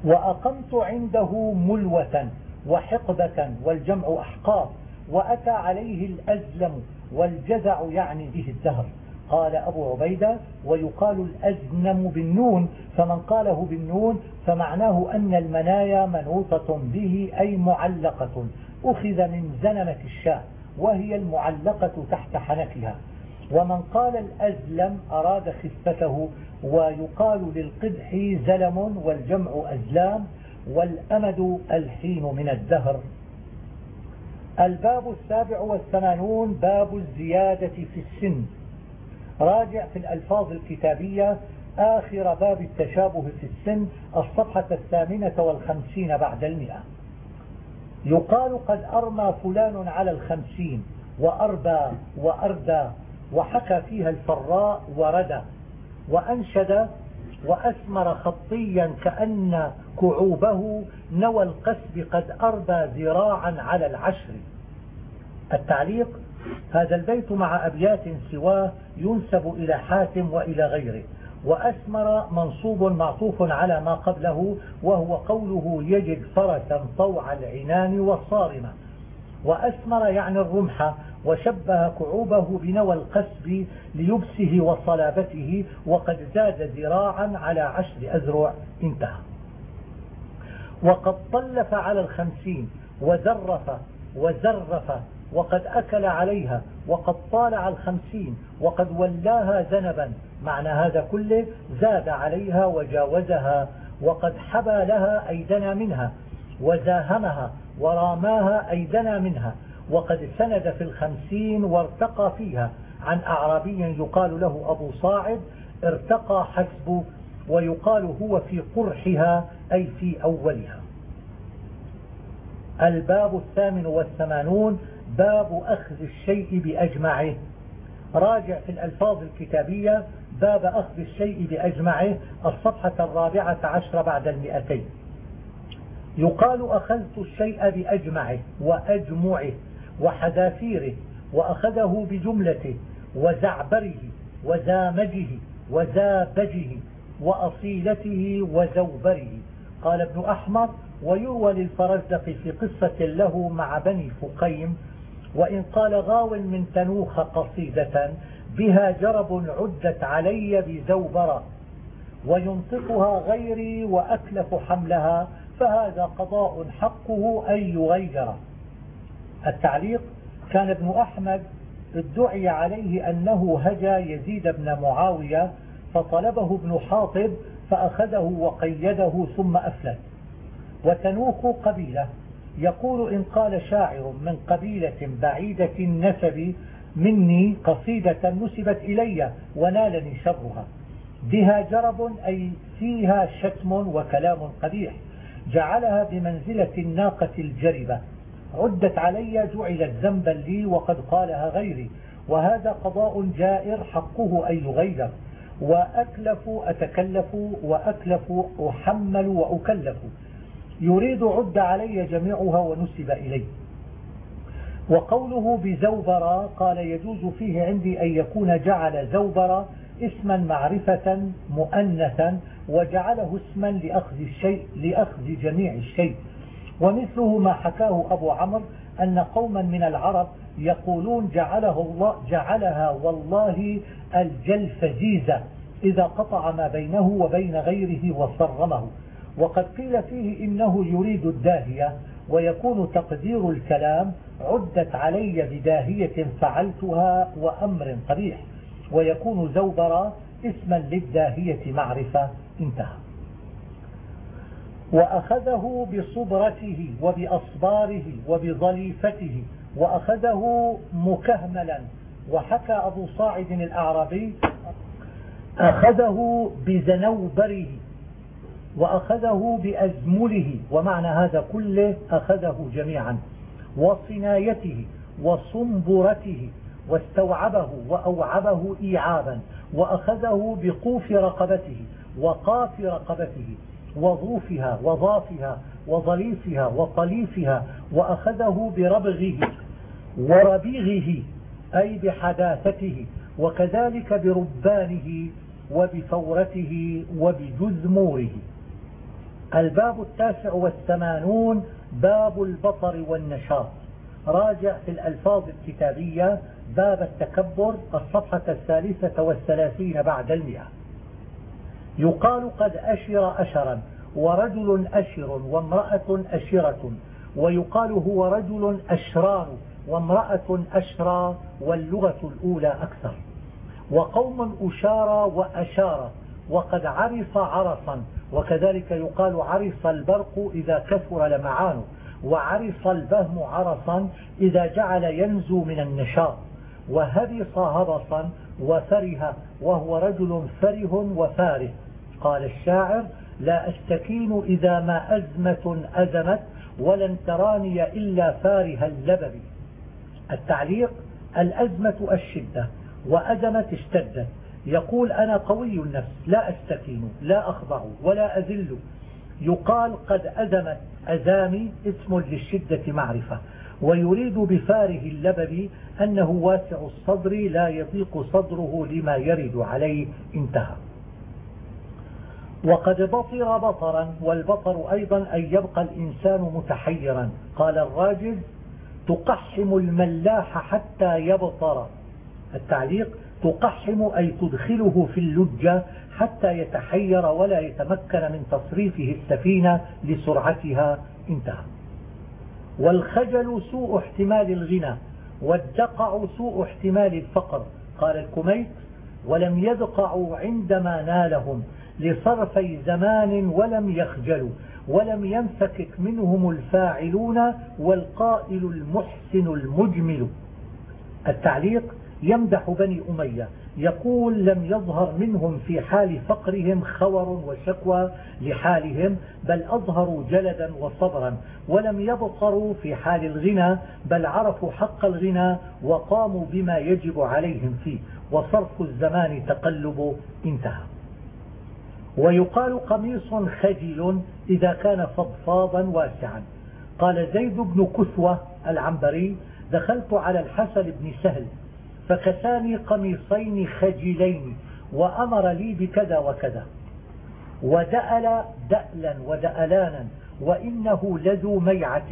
وأقمت عنده ملوة وحقبة والجمع أحقاب وأتى عليه الأزلم والجزع يعني به الدهر. قال أبو عبيدة ويقال الأزنم بالنون فمن قاله بالنون فمعناه أن المنايا منوطة به أي معلقة. أخذ من زنمة الشاة وهي المعلقة تحت حنكها ومن قال الأزلم أراد خفته ويقال للقدح زلم والجمع أزلام والأمد ألحين من الدهر. الباب السابع والثمانون باب الزيادة في السن. راجع في الألفاظ الكتابية آخر باب التشابه في السن الصفحة الثامنة والخمسين بعد المئة. يقال قد أرمى فلان على الخمسين وأربى وأردى وحكى فيها الفراء وردى وأنشد وأسمر خطيا كأن كعوبه نوى القسب قد أربى ذراعا على العشر. التعليق هذا البيت مع أبيات سواه ينسب إلى حاتم وإلى غيره وأسمر منصوب معطوف على ما قبله وهو قوله يجد فرسا طوع العنان والصارمة. وأسمر يعني الرمح وشبه كعوبه بنوى القسب ليبسه وصلابته وقد زاد ذراعا على عشر أذرع انتهى. وقد طلف على الخمسين وزرف وزرف وقد أكل عليها وقد طالع الخمسين وقد ولاها ذنبا. معنى هذا كله زاد عليها وجاوزها وقد حبى لها أي دنا منها وزاهمها وراماها أي دنا منها وقد سند في الخمسين وارتقى فيها. عن أعرابي يقال له أبو صاعد ارتقى حسب ويقال هو في قرحها أي في أولها. الباب الثامن والثمانون باب أخذ الشيء بأجمعه. راجع في الألفاظ الكتابية باب أخذ الشيء بأجمعه الصفحة الرابعة عشر بعد المئتين. يقال أخذت الشيء بأجمعه وأجمعه. وحذافيره وأخذه بجملته وزعبره وزامجه وزابجه وأصيلته وزوبره. قال ابن أحمر ويروى للفرزدق في قصة له مع بني فقيم وإن قال غاو من تنوخ قصيدة بها جرب عدت علي بزوبرة وينطقها غيري وأكلف حملها فهذا قضاء حقه أن يغير التعليق كان ابن أحمد ادعي عليه أنه هجا يزيد بن معاوية فطلبه ابن حاطب فأخذه وقيده ثم أفلت. وتنوخ قبيلة. يقول إن قال شاعر من قبيلة بعيدة النسب مني قصيدة نسبت إلي ونالني شرها. بها جرب أي فيها شتم وكلام قبيح. جعلها بمنزلة الناقة الجربة. عدت علي جعلت ذنبا لي وقد قالها غيري. وهذا قضاء جائر حقه أن يغير وأكلف أتكلف وأكلف أحمل وأكلف. يريد عد علي جميعها ونسب إلي وقوله بزوبر قال يجوز فيه عندي أن يكون جعل زوبر اسما معرفة مؤنثا وجعله اسما لأخذ الشيء لأخذ جميع الشيء. ومثله ما حكاه أبو عمرو أن قوما من العرب يقولون جعله الله جعلها والله الجلفزيزة إذا قطع ما بينه وبين غيره وصرمه. وقد قيل فيه إنه يريد الداهية ويكون تقدير الكلام عدت علي بداهية فعلتها وأمر قبيح ويكون زوبرا اسما للداهية معرفة. انتهى. وأخذه بصبرته وبأصباره وبظليفته وأخذه مكهملا. وحكى أبو صاعد الأعرابي أخذه بزنوبره وأخذه بأزمله. ومعنى هذا كله أخذه جميعا. وصنايته وصنبرته واستوعبه وأوعبه إيعابا. وأخذه بقوف رقبته وقاف رقبته. وظوفها وظافها وظليفها وطليفها وأخذه بربغه وربيغه أي بحداثته وكذلك بربانه وبفورته وبجزموره. الباب التاسع والثمانون باب البطر والنشاط. راجع في الألفاظ الكتابية باب التكبر الصفحة الثالثة والثلاثين بعد المئة. يقال قد أشر أشرا ورجل أشر وامرأة أشرة ويقال هو رجل أشران وامرأة أشرى واللغة الأولى أكثر. وقوم أشار وأشار وقد عرف عرصا وكذلك يقال عرف البرق إذا كثر لمعانه وعرف البهم عرصا إذا جعل ينزو من النشاط وهبص هبصا وفره وهو رجل فره وفاره قال الشاعر لا أستكين إذا ما أزمة أزمت ولن تراني إلا فارها اللبب. التعليق الأزمة الشدة وأزمت اشتدت. يقول أنا قوي النفس لا أستكين لا أخضع ولا أذل. يقال قد أزمت أزامي اسم للشدة معرفة. ويريد بفاره اللبب أنه واسع الصدر لا يضيق صدره لما يرد عليه. انتهى. وقد بطر بطرا والبطر أيضا أن يبقى الإنسان متحيرا. قال الراجل تقحم الملاح حتى يبطر التعليق تقحم أي تدخله في اللجة حتى يتحير ولا يتمكن من تصريفه السفينة لسرعتها. انتهى. والخجل سوء احتمال الغنى والدقع سوء احتمال الفقر. قال الكميت ولم يدقعوا عندما نالهم لصرفي زمان ولم يخجلوا ولم ينفكك منهم الفاعلون والقائل المحسن المجمل. التعليق يمدح بني أمية يقول لم يظهر منهم في حال فقرهم خور وشكوى لحالهم بل أظهروا جلدا وصبرا ولم يبطروا في حال الغنى بل عرفوا حق الغنى وقاموا بما يجب عليهم فيه وصرف الزمان تقلب انتهى. ويقال قميص خجل إذا كان فضفاضا واسعا. قال زيد بن كثوة العنبري دخلت على الحسن بن سهل فكساني قميصين خجلين وأمر لي بكذا وكذا. ودأل دألا ودألانا وإنه لذو ميعة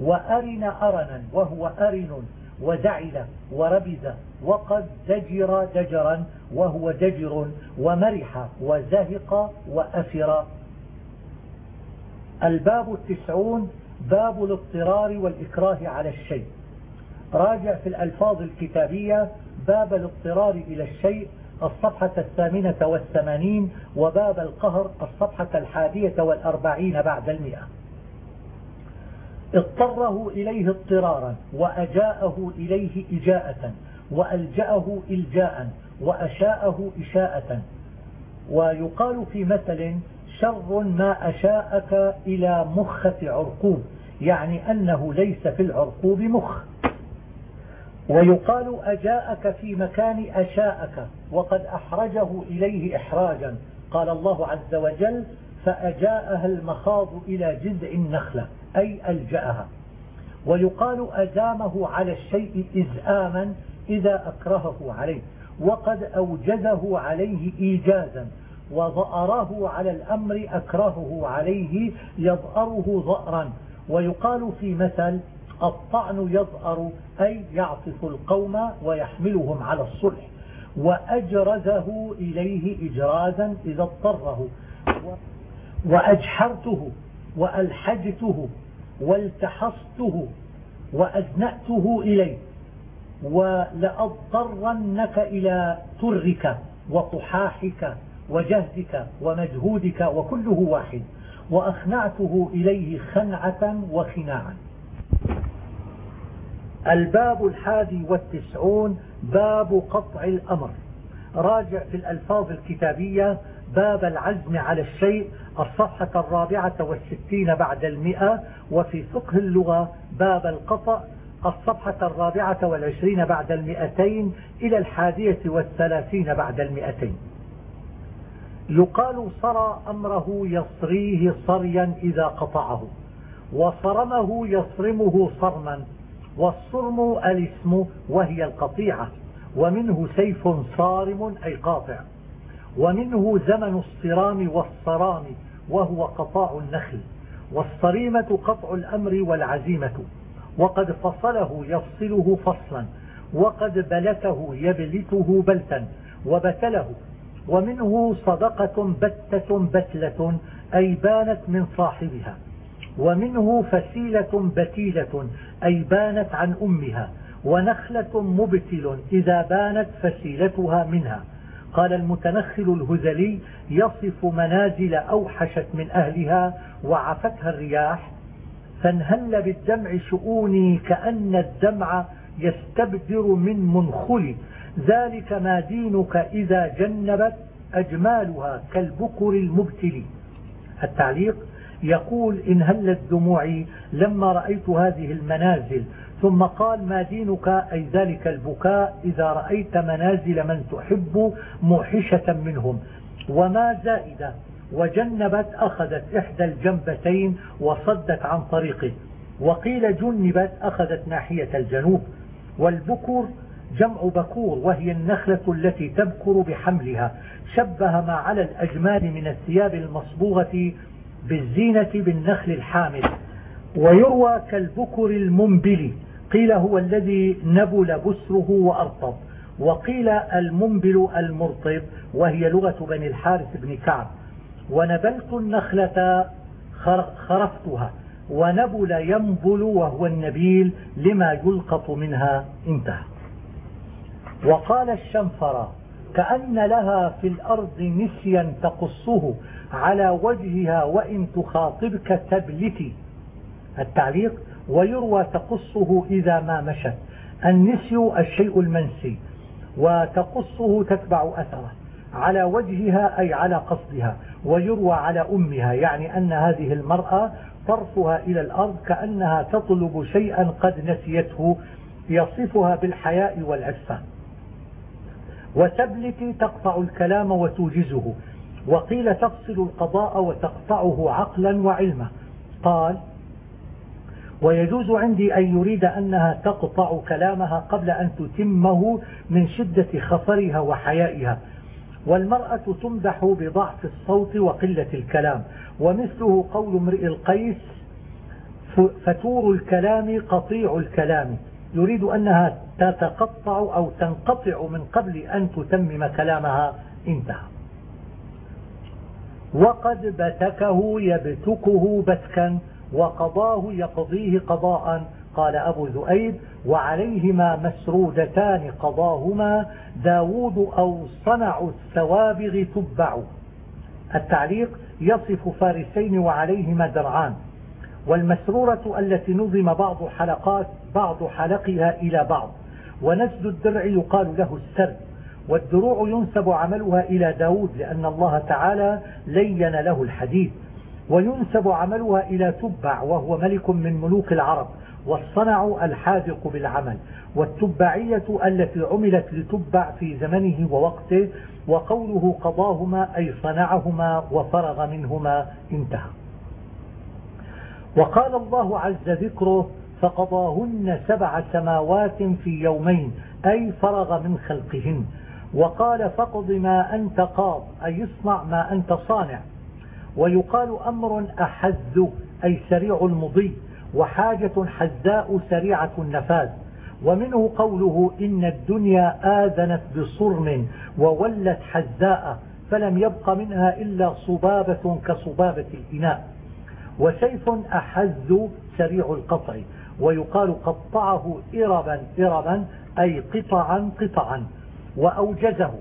وأرن أرنا وهو أرن ودعل وربز وقد دجر دجرا وهو دجر ومرح وزهق وأفر. الباب التسعون باب الاضطرار والإكراه على الشيء. راجع في الألفاظ الكتابية باب الاضطرار إلى الشيء الصفحة الثامنة والثمانين وباب القهر الصفحة الحادية والأربعين بعد المئة. اضطره إليه اضطرارا وأجاءه إليه إجاءة وألجأه إلجاء وأشاءه إشاءة. ويقال في مثل شر ما أشاءك إلى مخة عرقوب يعني أنه ليس في العرقوب مخ. ويقال أجاءك في مكان أشاءك وقد أحرجه إليه إحراجا. قال الله عز وجل فأجاءها المخاض إلى جذع النخلة أي ألجأها. ويقال أزامه على الشيء إزآما إذا أكرهه عليه وقد أوجزه عليه إيجازا وضأره على الأمر أكرهه عليه يضأره ضأرا ويقال في مثل الطعن يضأر أي يعطف القوم ويحملهم على الصلح وأجرزه إليه إجرازا إذا اضطره وأجحرته وألحجته والتحصته وأزنأته إليه ولأضطرنك إلى ترك وطحاحك وجهدك ومجهودك وكله واحد وأخنعته إليه خنعة وخناعا. الباب الحادي والتسعون باب قطع الأمر. راجع في الألفاظ الكتابية باب العزم على الشيء الصفحة الرابعة والستين بعد المئة وفي فقه اللغة باب القطع الصفحة الرابعة والعشرين بعد المئتين إلى الحادية والثلاثين بعد المئتين. يقال صرى أمره يصريه صريا إذا قطعه وصرمه يصرمه صرما والصرم الاسم وهي القطيعة ومنه سيف صارم أي قاطع ومنه زمن الصرام والصرام وهو قطاع النخل والصريمة قطع الأمر والعزيمة وقد فصله يفصله فصلا وقد بلته يبلته بلتا وبتله ومنه صدقة بتة بتلة أي بانت من صاحبها. ومنه فسيلة بتيلة أي بانت عن أمها ونخلة مبتل إذا بانت فسيلتها منها. قال المتنخل الهزلي يصف منازل أوحشت من أهلها وعفتها الرياح فانهل بالدمع شؤوني كأن الدمع يستبدر من منخل. ذلك ما دينك إذا جنبت أجمالها كالبكر المبتل. التعليق يقول إن هلت دموعي لما رأيت هذه المنازل ثم قال ما دينك؟ أي ذلك البكاء إذا رأيت منازل من تحب موحشة منهم. وما زائدة وجنبت أخذت إحدى الجنبتين وصدت عن طريقه. وقيل جنبت أخذت ناحية الجنوب. والبكر جمع بكور وهي النخلة التي تبكر بحملها. شبه ما على الأجمال من الثياب المصبوغة بالزينة بالنخل الحامل ويروى كالبكر المنبل قيل هو الذي نبل بسره وأرطب وقيل المنبل المرطب وهي لغة بني الحارث بن كعب. ونبلت النخلة خرفتها ونبل ينبل وهو النبيل لما يلقط منها انتهى. وقال الشنفر كأن لها في الأرض نسيا تقصه على وجهها وإن تخاطبك تبلتي التعليق ويروى تقصه إذا ما مشت. النسي الشيء المنسي. وتقصه تتبع أثره. على وجهها أي على قصدها. ويروى على أمها. يعني أن هذه المرأة طرفها إلى الأرض كأنها تطلب شيئا قد نسيته. يصفها بالحياء والعفة. وتبلت تقطع الكلام وتوجزه. وقيل تفصل القضاء وتقطعه عقلا وعلما. قال ويجوز عندي أن يريد أنها تقطع كلامها قبل أن تتمه من شدة خفرها وحيائها. والمرأة تمدح بضعف الصوت وقلة الكلام ومثله قول امرئ القيس فتور الكلام قطيع الكلام. يريد أنها تتقطع أو تنقطع من قبل أن تتمم كلامها. انتهى. وقد بتكه يبتكه بتكا وقضاه يقضيه قضاء. قال أبو ذؤيب وعليهما مسرودتان قضاهما داود أو صنع الثوابغ تبع. التعليق يصف فارسين وعليهما درعان. والمسرورة التي نظم بعض حلقات بعض حلقها إلى بعض. ونسج الدرع يقال له السرد. والدروع ينسب عملها إلى داود لأن الله تعالى لين له الحديد. وينسب عملها إلى تبع وهو ملك من ملوك العرب والصنع الحاذق بالعمل والتبعية التي عملت لتبع في زمنه ووقته وقوله قضاهما أي صنعهما وفرغ منهما انتهى. وقال الله عز ذكره فقضاهن سبع سماوات في يومين أي فرغ من خلقهن. وقال فاقض ما أنت قاض أي اصنع ما أنت صانع. ويقال أمر أحز أي سريع المضي وحاجة حزاء سريعة النفاذ. ومنه قوله إن الدنيا آذنت بصرم وولت حزاء فلم يبق منها إلا صبابة كصبابة الإناء. وسيف أحز سريع القطع ويقال قطعه إربا إربا أي قطعا قطعا. وأوجزه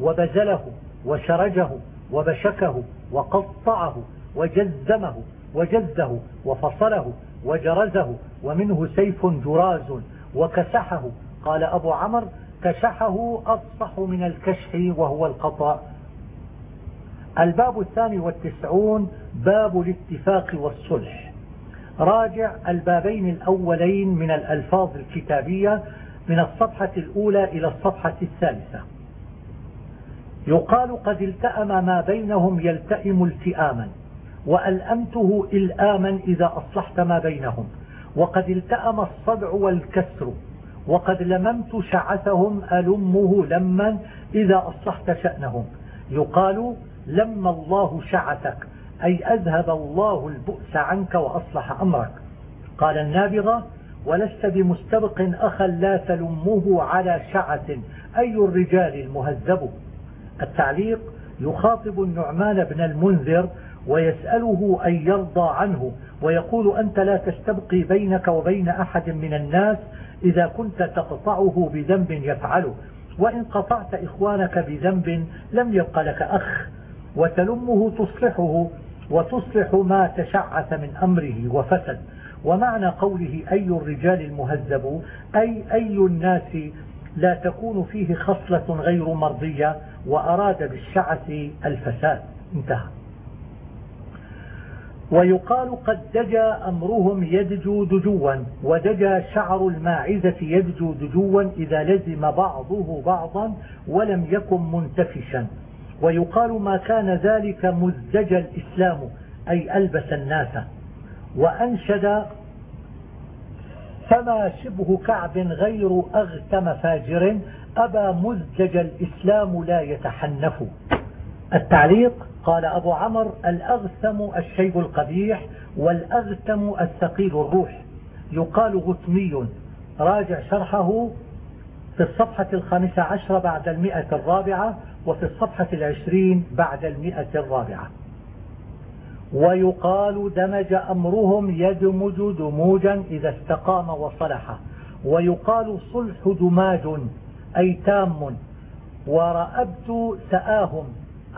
وبزله وشرجه وبشكه وقطعه وجزمه وجزه وفصله وجرزه ومنه سيف جراز وكسحه قال أبو عمر كشحه أفصح من الكشح وهو القطع الباب الثاني والتسعون باب الاتفاق والصلح. راجع البابين الأولين من الألفاظ الكتابية من الصفحة الأولى إلى الصفحة الثالثة. يقال قد التأم ما بينهم يلتئم التئاما وألأمته إلآما إذا أصلحت ما بينهم. وقد التأم الصدع والكسر وقد لممت شعثهم ألمه لما إذا أصلحت شأنهم. يقال لما الله شعثك أي أذهب الله البؤس عنك وأصلح أمرك. قال النابغة ولست بمستبق أخا لا تلمه على شعث. أي الرجال المهذب؟ التعليق يخاطب النعمان بن المنذر ويسأله أن يرضى عنه ويقول أنت لا تستبقي بينك وبين أحد من الناس إذا كنت تقطعه بذنب يفعله. وإن قطعت إخوانك بذنب لم يبق لك أخ وتلمه تصلحه وتصلح ما تشعث من أمره وفسد. ومعنى قوله أي الرجال المهذب أي أي الناس لا تكون فيه خصلة غير مرضية وأراد بالشعث الفساد. انتهى. ويقال قد دجا أمرهم يدجو دجوا ودجا شعر الماعزة يدجو دجوا إذا لزم بعضه بعضا ولم يكن منتفشا. ويقال ما كان ذلك مزدج الإسلام أي ألبس الناس. وأنشد فما شبه كعب غير أغتم فاجر أبى مزدج الإسلام لا يتحنف. التعليق قال أبو عمر الأغثم الشيب القبيح والأغتم الثقيل الروح. يقال غتمي راجع شرحه في الصفحة الخامسة عشر بعد المئة الرابعة وفي الصفحة العشرين بعد المئة الرابعة. ويقال دمج أمرهم يدمج دموجا إذا استقام وصلح. ويقال صلح دماج أي تام. ورأبت سآهم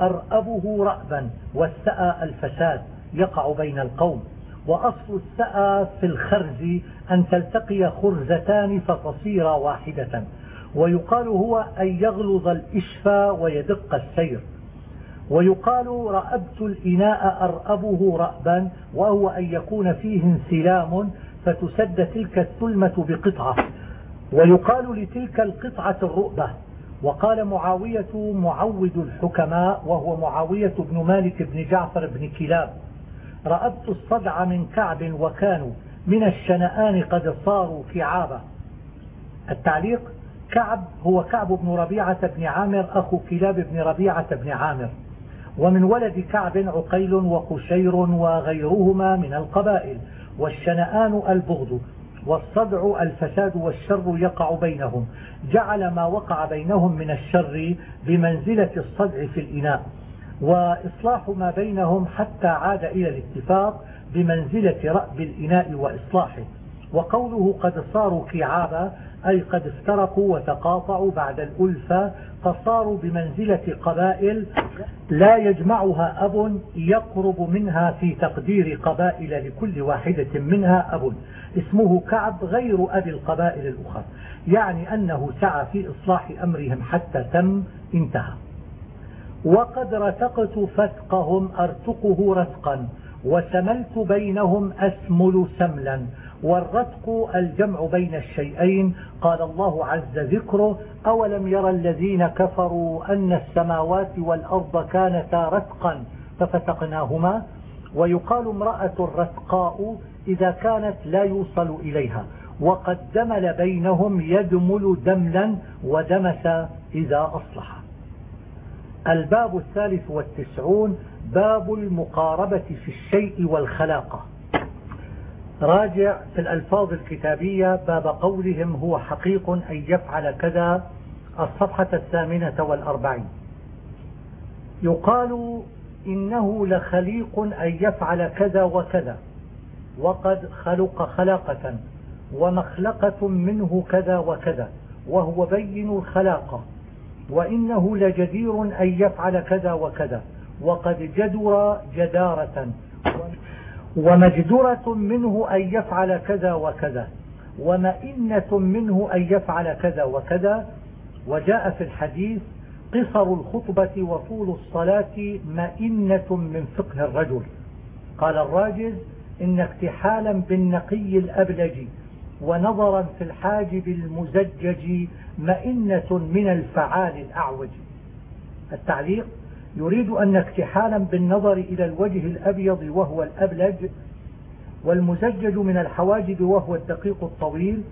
أرأبه رأبا والسأى الفساد يقع بين القوم. وأصل السأى في الخرز أن تلتقي خرزتان فتصير واحدة. ويقال هو أن يغلظ الإشفى ويدق السير. ويقال رأبت الإناء أرأبه رأبا وهو أن يكون فيه انسلام فتسد تلك الثلمة بقطعة. ويقال لتلك القطعة الرؤبة. وقال معاوية معود الحكماء وهو معاوية بن مالك بن جعفر بن كلاب. رأبت الصدع من كعب وكانوا من الشنآن قد صاروا كعابا. التعليق كعب هو كعب بن ربيعة بن عامر أخو كلاب بن ربيعة بن عامر. ومن ولد كعب عقيل وقشير وغيرهما من القبائل والشنآن البغض والصدع الفساد والشر يقع بينهم. جعل ما وقع بينهم من الشر بمنزلة الصدع في الإناء وإصلاح ما بينهم حتى عاد إلى الاتفاق بمنزلة رأب الإناء وإصلاحه. وقوله قد صاروا كعابا أي قد افترقوا وتقاطعوا بعد الألفة فصاروا بمنزلة قبائل لا يجمعها أب يقرب منها في تقدير قبائل لكل واحدة منها أب. اسمه كعب غير أبي القبائل الأخرى يعني أنه سعى في إصلاح أمرهم حتى تم انتهى. وقد رتقت فتقهم أرتقه رتقا وسملت بينهم أسمل سملا والرتق الجمع بين الشيئين. قال الله عز ذكره أولم يرى الذين كفروا أن السماوات والأرض كانتا رتقا ففتقناهما؟ ويقال امرأة الرتقاء إذا كانت لا يوصل إليها وقد دمل بينهم يدمل دملا ودمس إذا أصلح. الباب الثالث والتسعون باب المقاربة في الشيء والخلاقة. راجع في الألفاظ الكتابية باب قولهم هو حقيق أن يفعل كذا الصفحة الثامنة والأربعين. يقال إنه لخليق أن يفعل كذا وكذا وقد خلق خلاقة ومخلقة منه كذا وكذا وهو بين الخلاقة وإنه لجدير أن يفعل كذا وكذا وقد جدر جدارة ومجدرة منه أن يفعل كذا وكذا ومئنة منه أن يفعل كذا وكذا. وجاء في الحديث قصر الخطبة وطول الصلاة مئنة من فقه الرجل. قال الراجز إن اكتحالا بالنقي الأبلج ونظرا في الحاجب المزجج مئنة من الفعال الأعوج. التعليق يريد أن اكتحالا بالنظر إلى الوجه الأبيض وهو الأبلج والمزجج من الحواجب وهو الدقيق الطويل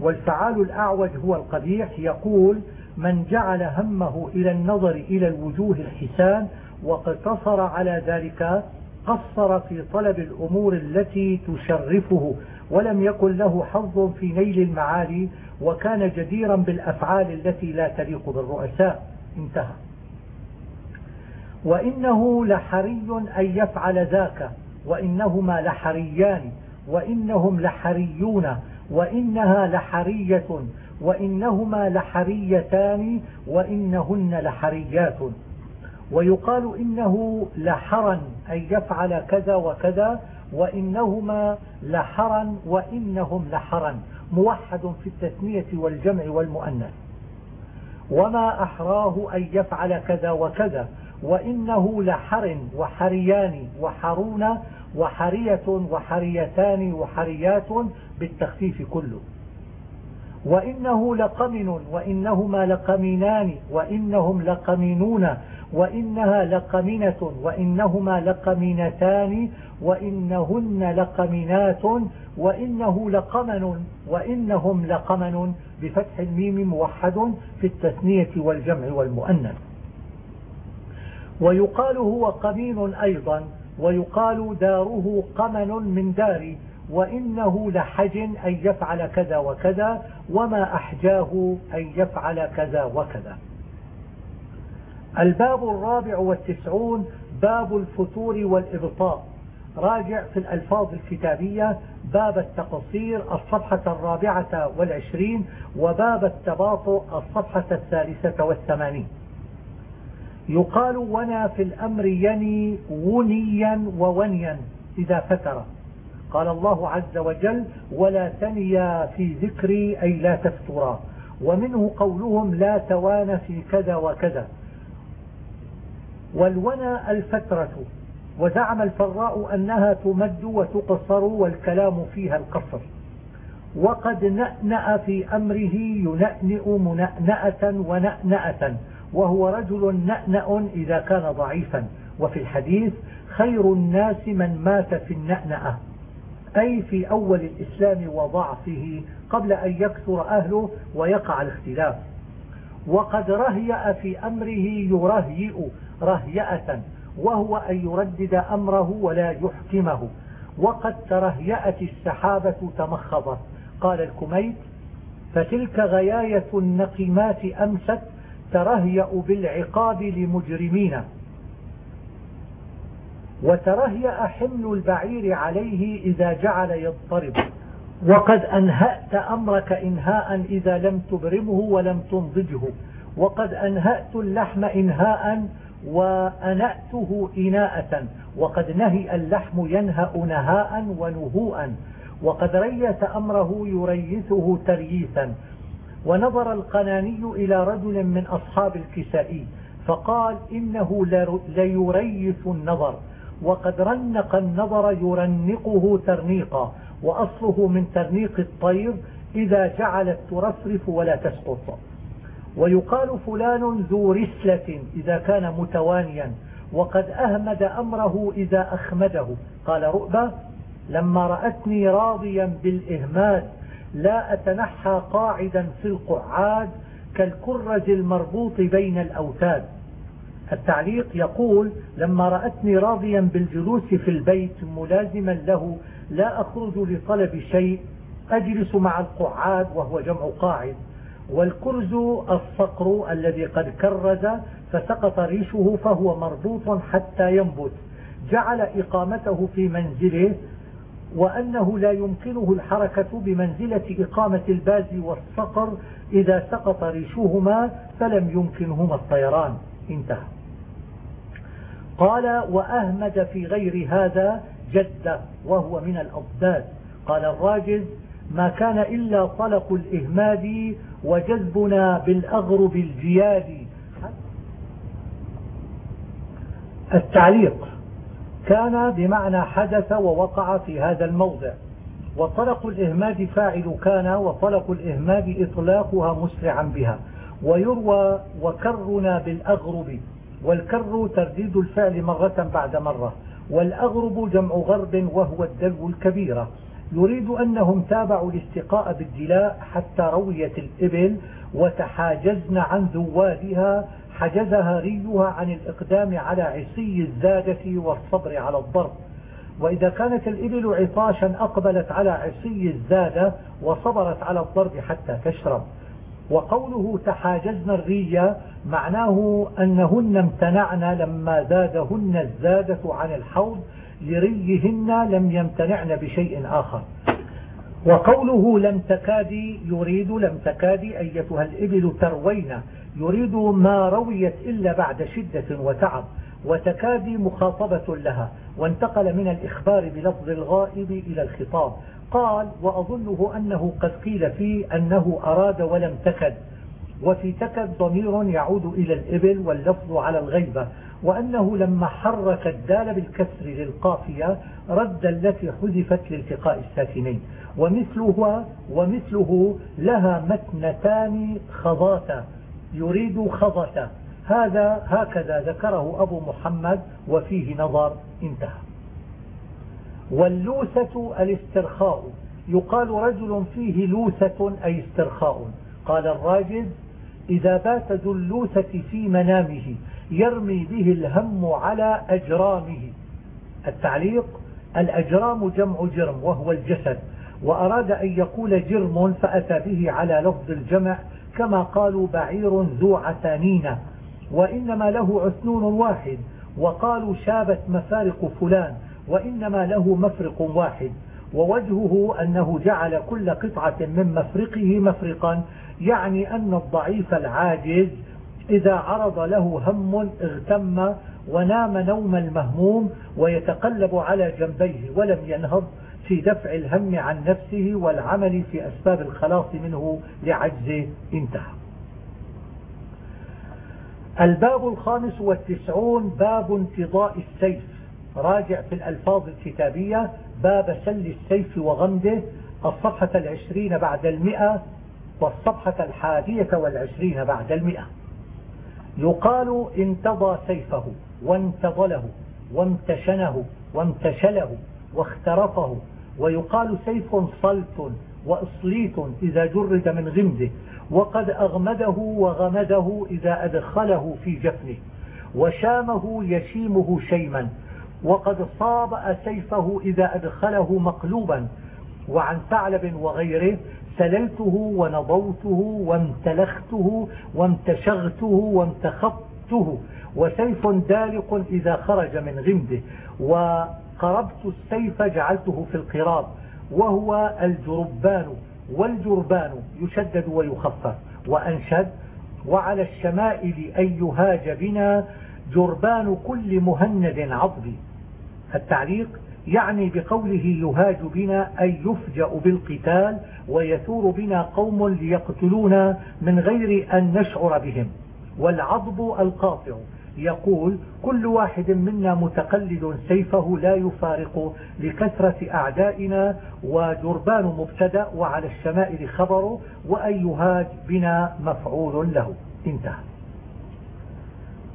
والفعال الأعوج هو القبيح يقول من جعل همه إلى النظر إلى الوجوه الحسان واقتصر على ذلك قصر في طلب الأمور التي تشرفه ولم يكن له حظ في نيل المعالي وكان جديرا بالأفعال التي لا تليق بالرؤساء. انتهى. وإنه لحري أن يفعل ذاك وإنهما لحريان وإنهم لحريون وإنها لحرية وإنهما لحريتان وإنهن لحريات. ويقال إنه لحرا أن يفعل كذا وكذا وإنهما لحرا وإنهم لحرا. موحد في التثنية والجمع والمؤنث. وما أحراه أن يفعل كذا وكذا. وإنه لحر وحريان وحرون وحرية وحريتان وحريات بالتخفيف كله. وإنه لقمن وإنهما لقمنان وإنهم لقمنون وإنها لقمنة وإنهما لقمنتان وإنهن لقمنات وإنه لقمن وإنهم لقمن بفتح الميم موحد في التثنية والجمع والمؤنث. ويقال هو قمين أيضا ويقال داره قمن من دار وإنه لحج أن يفعل كذا وكذا وما أحجاه أن يفعل كذا وكذا. الباب الرابع والتسعون باب الفتور والإبطاء. راجع في الألفاظ الكتابية باب التقصير الصفحة الرابعة والعشرين وباب التباطؤ الصفحة الثالثة والثمانين. يقال ونا في الأمر يني ونيا وونيا إذا فتر. قال الله عز وجل ولا تنيا في ذكري أي لا تفترا ومنه قولهم لا توان في كذا وكذا. والونا الفترة. وزعم الفراء أنها تمد وتقصر والكلام فيها القصر. وقد نأنأ في أمره ينأنئ منأنأة ونأنأة. وهو رجل نأنأ إذا كان ضعيفا. وفي الحديث خير الناس من مات في النأنأة أي في أول الإسلام وضعفه قبل أن يكثر أهله ويقع الاختلاف. وقد رهيأ في أمره يرهيئ رهيئة وهو أن يردد أمره ولا يحكمه. وقد ترهيأت السحابة تمخضت. قال الكميت فتلك غياية النقمات أمست ترهيأ بالعقاب لمجرمين. وترهيأ حمل البعير عليه إذا جعل يضطرب. وقد أنهأت أمرك إنهاء إذا لم تبرمه ولم تنضجه. وقد أنهأت اللحم إنهاء وأنأته إناءة. وقد نهي اللحم ينهأ نهاء ونهوءا. وقد ريث أمره يريثه ترييثا. ونظر القناني إلى رجل من أصحاب الكسائي فقال إنه ليريث النظر وقد رنق النظر يرنقه ترنيقا وأصله من ترنيق الطير إذا جعلت ترفرف ولا تسقط. ويقال فلان ذو رسلة إذا كان متوانيا وقد أهمد أمره إذا أخمده. قال رؤبة لما رأتني راضيا بالإهماد لا أتنحى قاعدا في القعاد كالكرز المربوط بين الأوتاد. التعليق يقول لما رأتني راضيا بالجلوس في البيت ملازما له لا أخرج لطلب شيء أجلس مع القعاد وهو جمع قاعد. والكرز الصقر الذي قد كرز فسقط ريشه فهو مربوط حتى ينبت. جعل إقامته في منزله وأنه لا يمكنه الحركة بمنزلة إقامة الباز والصقر إذا سقط ريشهما فلم يمكنهما الطيران. انتهى. قال وأهمد في غير هذا جد وهو من الأضداد. قال الراجز ما كان إلا طلق الإهماد وجذبنا بالأغرب الجياد. التعليق. كان بمعنى حدث ووقع في هذا الموضع. وطلق الإهماد فاعل كان وطلق الإهماد إطلاقها مسرعا بها. ويروى وكرنا بالأغرب والكر ترديد الفعل مرة بعد مرة. والأغرب جمع غرب وهو الدلو الكبيرة يريد أنهم تابعوا الاستقاء بالدلاء حتى رويت الإبل وتحاجزن عن ذوالها حجزها ريها عن الإقدام على عصي الزادة والصبر على الضرب. وإذا كانت الإبل عطاشا أقبلت على عصي الزادة وصبرت على الضرب حتى تشرب. وقوله تحاجزن الرية معناه أنهن امتنعن لما زادهن الزادة عن الحوض لريهن لم يمتنعن بشيء آخر. وقوله لم تكادي يريد لم تكادي أيتها الإبل تروين يريد ما رويت إلا بعد شدة وتعب وتكادي مخاطبة لها وانتقل من الإخبار بلفظ الغائب إلى الخطاب. قال وأظنه أنه قد قيل فيه أنه أراد ولم تكد وفي تكد ضمير يعود إلى الإبل واللفظ على الغيبة وأنه لما حرك الدال بالكسر للقافية رد التي حذفت لالتقاء الساكنين. ومثله, ومثله لها متنتان خضاتا. يريد خضة هذا هكذا ذكره أبو محمد وفيه نظر انتهى. واللوثة الاسترخاء. يقال رجل فيه لوثة أي استرخاء. قال الراجز إذا بات ذو اللوثة في منامه يرمي به الهم على أجرامه. التعليق الأجرام جمع جرم وهو الجسد وأراد أن يقول جرم فأتى به على لفظ الجمع كما قالوا بعير ذو عتانين وإنما له عثنون واحد وقالوا شابت مفارق فلان وإنما له مفرق واحد. ووجهه أنه جعل كل قطعة من مفرقه مفرقا يعني أن الضعيف العاجز إذا عرض له هم اغتم ونام نوم المهموم ويتقلب على جنبيه ولم ينهض. في دفع الهم عن نفسه والعمل في أسباب الخلاص منه لعجزه انتهى. الباب الخامس والتسعون باب انتضاء السيف. راجع في الألفاظ الكتابية. باب سل السيف وغمده الصفحة العشرين بعد المئة والصفحة الحادية والعشرين بعد المئة. يقال انتضى سيفه وانتظله وامتشنه وامتشله واخترفه ويقال سيف صلت وإصليت إذا جرد من غمده وقد أغمده وغمده إذا أدخله في جفنه وشامه يشيمه شيما وقد صاب سيفه إذا أدخله مقلوبا وعن ثعلب وغيره سللته ونضوته وامتلخته وامتشغته وامتخطته وسيف دالق إذا خرج من غمده وقربت السيف جعلته في القراب وهو الجربان والجربان يشدد ويخفف وأنشد. وعلى الشمائل أن يهاج بنا جربان كل مهند عضبي التعليق يعني بقوله يهاج بنا أي يفجأ بالقتال ويثور بنا قوم ليقتلونا من غير أن نشعر بهم. والعضب القاطع يقول كل واحد منا متقلد سيفه لا يفارق لكثرة أعدائنا وجربان مبتدأ وعلى الشمائل خبر وأن يهاج بنا مفعول له. انتهى.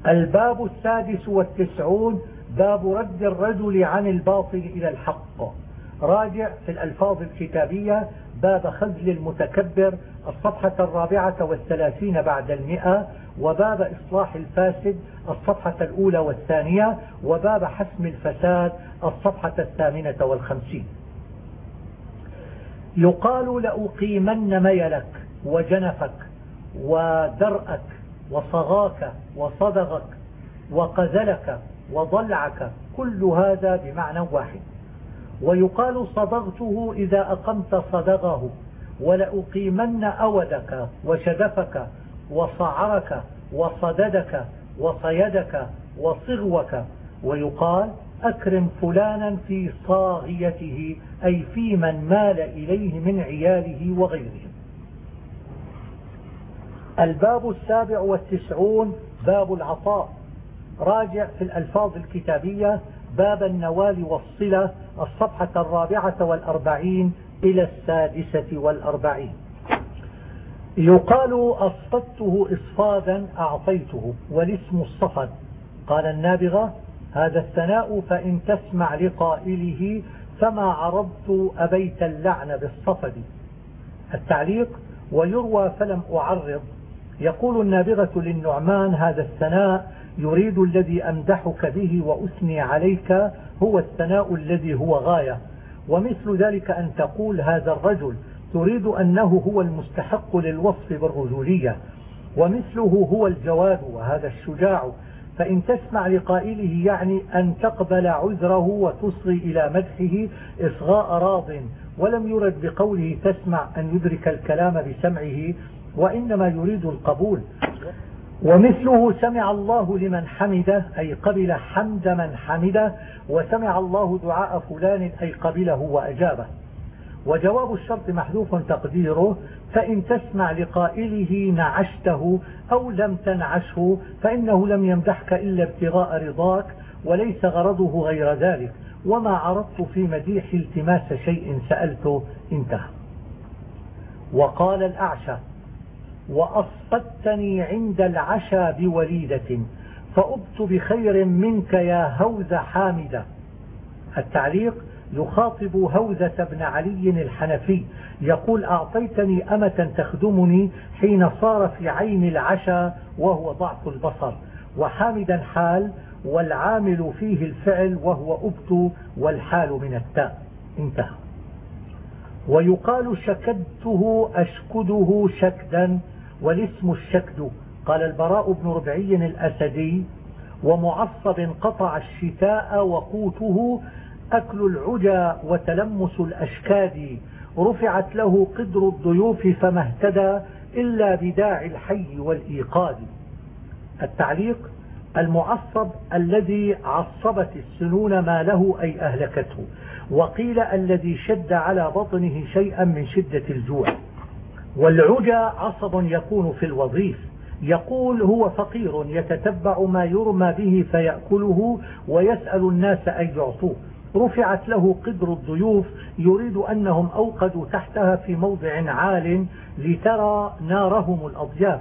الباب السادس والتسعون باب رد الرجل عن الباطل إلى الحق. راجع في الألفاظ الكتابية باب خزل المتكبر الصفحة الرابعة والثلاثين بعد المئة وباب إصلاح الفاسد الصفحة الأولى والثانية وباب حسم الفساد الصفحة الثامنة والخمسين. يقال لأقيمن ميلك وجنفك ودرأك وصغاك وصدغك وقذلك وضلعك كل هذا بمعنى واحد. ويقال صدغته إذا أقمت صدغه ولأقيمن أودك وشدفك وصعرك وصددك وصيدك وصغوك ويقال أكرم فلانا في صاغيته أي في من مال إليه من عياله وغيرهم. الباب السابع والتسعون باب العطاء. راجع في الألفاظ الكتابية باب النوال والصلة الصفحة الرابعة والأربعين إلى السادسة والأربعين. يقال أصفدته إصفادا أعطيته والاسم الصفد. قال النابغة هذا الثناء فإن تسمع لقائله فما عرضت أبيت اللعن بالصفد. التعليق ويروى فلم أعرض يقول النابغة للنعمان هذا الثناء يريد الذي أمدحك به وأثني عليك هو الثناء الذي هو غاية. ومثل ذلك أن تقول هذا الرجل تريد أنه هو المستحق للوصف بالرجولية ومثله هو الجواد وهذا الشجاع. فإن تسمع لقائله يعني أن تقبل عذره وتصغي إلى مدحه إصغاء راض ولم يرد بقوله تسمع أن يدرك الكلام بسمعه وإنما يريد القبول. ومثله سمع الله لمن حمده أي قبل حمد من حمده وسمع الله دعاء فلان أي قبله وأجابه. وجواب الشرط محذوف تقديره فإن تسمع لقائله نعشته أو لم تنعشه فإنه لم يمدحك إلا ابتغاء رضاك وليس غرضه غير ذلك. وما عرضت في مديح التماس شيء سألته انتهى. وقال الأعشى وأصفتني عند العشا بوليدة فأبت بخير منك يا هوز حامدة. التعليق يخاطب هوزة بن علي الحنفي يقول أعطيتني أمة تخدمني حين صار في عين العشا وهو ضعف البصر. وحامدا حال والعامل فيه الفعل وهو أبت والحال من التاء. انتهى. ويقال شكدته أشكده شكدا والاسم الشكد. قال البراء بن ربعي الأسدي ومعصب قطع الشتاء وقوته أكل العجى وتلمس الأشكاد. رفعت له قدر الضيوف فما اهتدى إلا بداعي الحي والإيقاد. التعليق المعصب الذي عصبت السنون ما له أي أهلكته وقيل الذي شد على بطنه شيئا من شدة الجوع. والعجى عصب يكون في الوظيف. يقول هو فقير يتتبع ما يرمى به فيأكله ويسأل الناس أن يعطوه رفعت له قدر الضيوف يريد أنهم أوقدوا تحتها في موضع عال لترى نارهم الأضياف.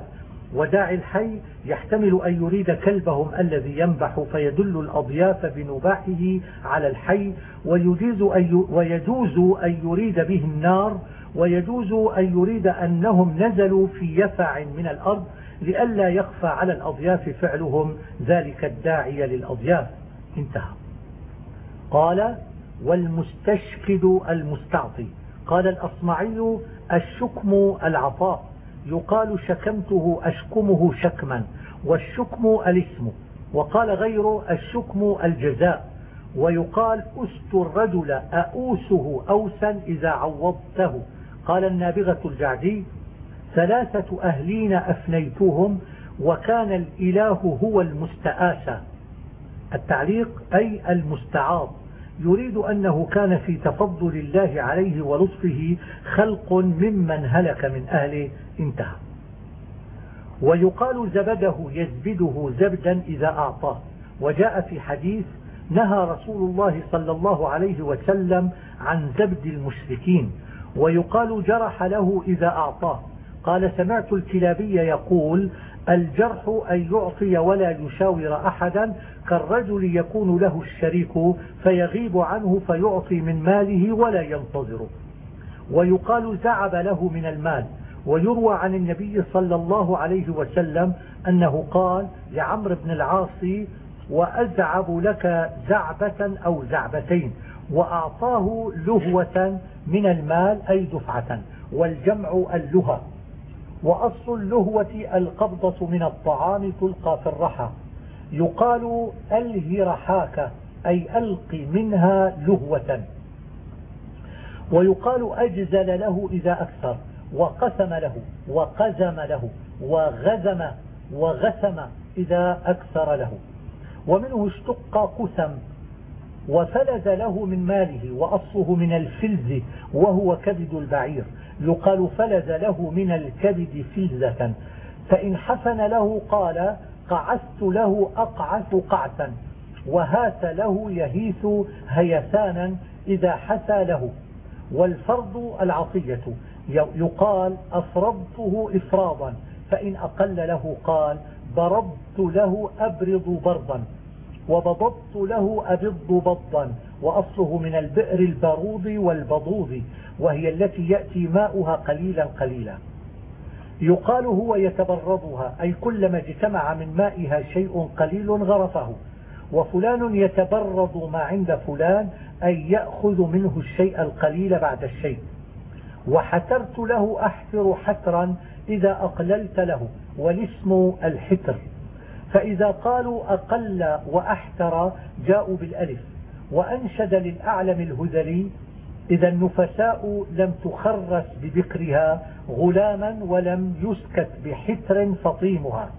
وداعي الحي يحتمل أن يريد كلبهم الذي ينبح فيدل الأضياف بنباحه على الحي ويجوز أن, يريد به النار ويجوز أن يريد أنهم نزلوا في يفع من الأرض لئلا يخفى على الأضياف فعلهم ذلك الداعي للأضياف. انتهى. قال والمستشكد المستعطي. قال الأصمعي الشكم العطاء. يقال شكمته أشكمه شكما والشكم الاسم. وقال غيره الشكم الجزاء. ويقال أست الرجل أؤوسه أوسا إذا عوضته. قال النابغة الجعدي ثلاثة أهلين أفنيتهم وكان الإله هو المستآسى التعليق أي المستعاض يريد أنه كان في تفضل الله عليه ولطفه خلق ممن هلك من أهله. انتهى. ويقال زبده يزبده زبدا إذا أعطاه. وجاء في حديث نهى رسول الله صلى الله عليه وسلم عن زبد المشركين. ويقال جرح له إذا أعطاه. قال سمعت الكلابي يقول الجرح أن يعطي ولا يشاور أحدا كالرجل يكون له الشريك فيغيب عنه فيعطي من ماله ولا ينتظره ويقال زعب له من المال. ويروى عن النبي صلى الله عليه وسلم أنه قال لعمر بن العاص وأزعب لك زعبة أو زعبتين وأعطاه لهوة من المال أي دفعة والجمع اللهى. وأصل اللهوة القبضة من الطعام تلقى في الرحى. يقال أله رحاك أي ألق منها لهوة. ويقال أجزل له إذا أكثر وقسم له وقزم له وغزم وغسم إذا أكثر له. ومنه اشتق قسم وفلذ له من ماله وأصله من الفلز وهو كبد البعير. يقال فلذ له من الكبد فلزة فإن حسن له قال قعست له أقعث قعثا وهاس له يهيث هيسانا إذا حسى له. والفرض العطية يقال أفرضته إفراضا. فإن أقل له قال ضربت له أبرض برضا. وبضضت له أبض بضا وأصله من البئر البارود والبضوض وهي التي يأتي ماؤها قليلا قليلا. يقال هو يتبرضها أي كلما اجتمع من مائها شيء قليل غرفه. وفلان يتبرض ما عند فلان أي يأخذ منه الشيء القليل بعد الشيء. وحترت له أحتر حترا إذا أقللت له والاسم الحتر. فإذا قالوا أقل وأحتر جاءوا بالألف وأنشد للأعلم الهذلي إذا النفساء لم تخرس بذكرها غلاما ولم يسكت بحتر فطيمها.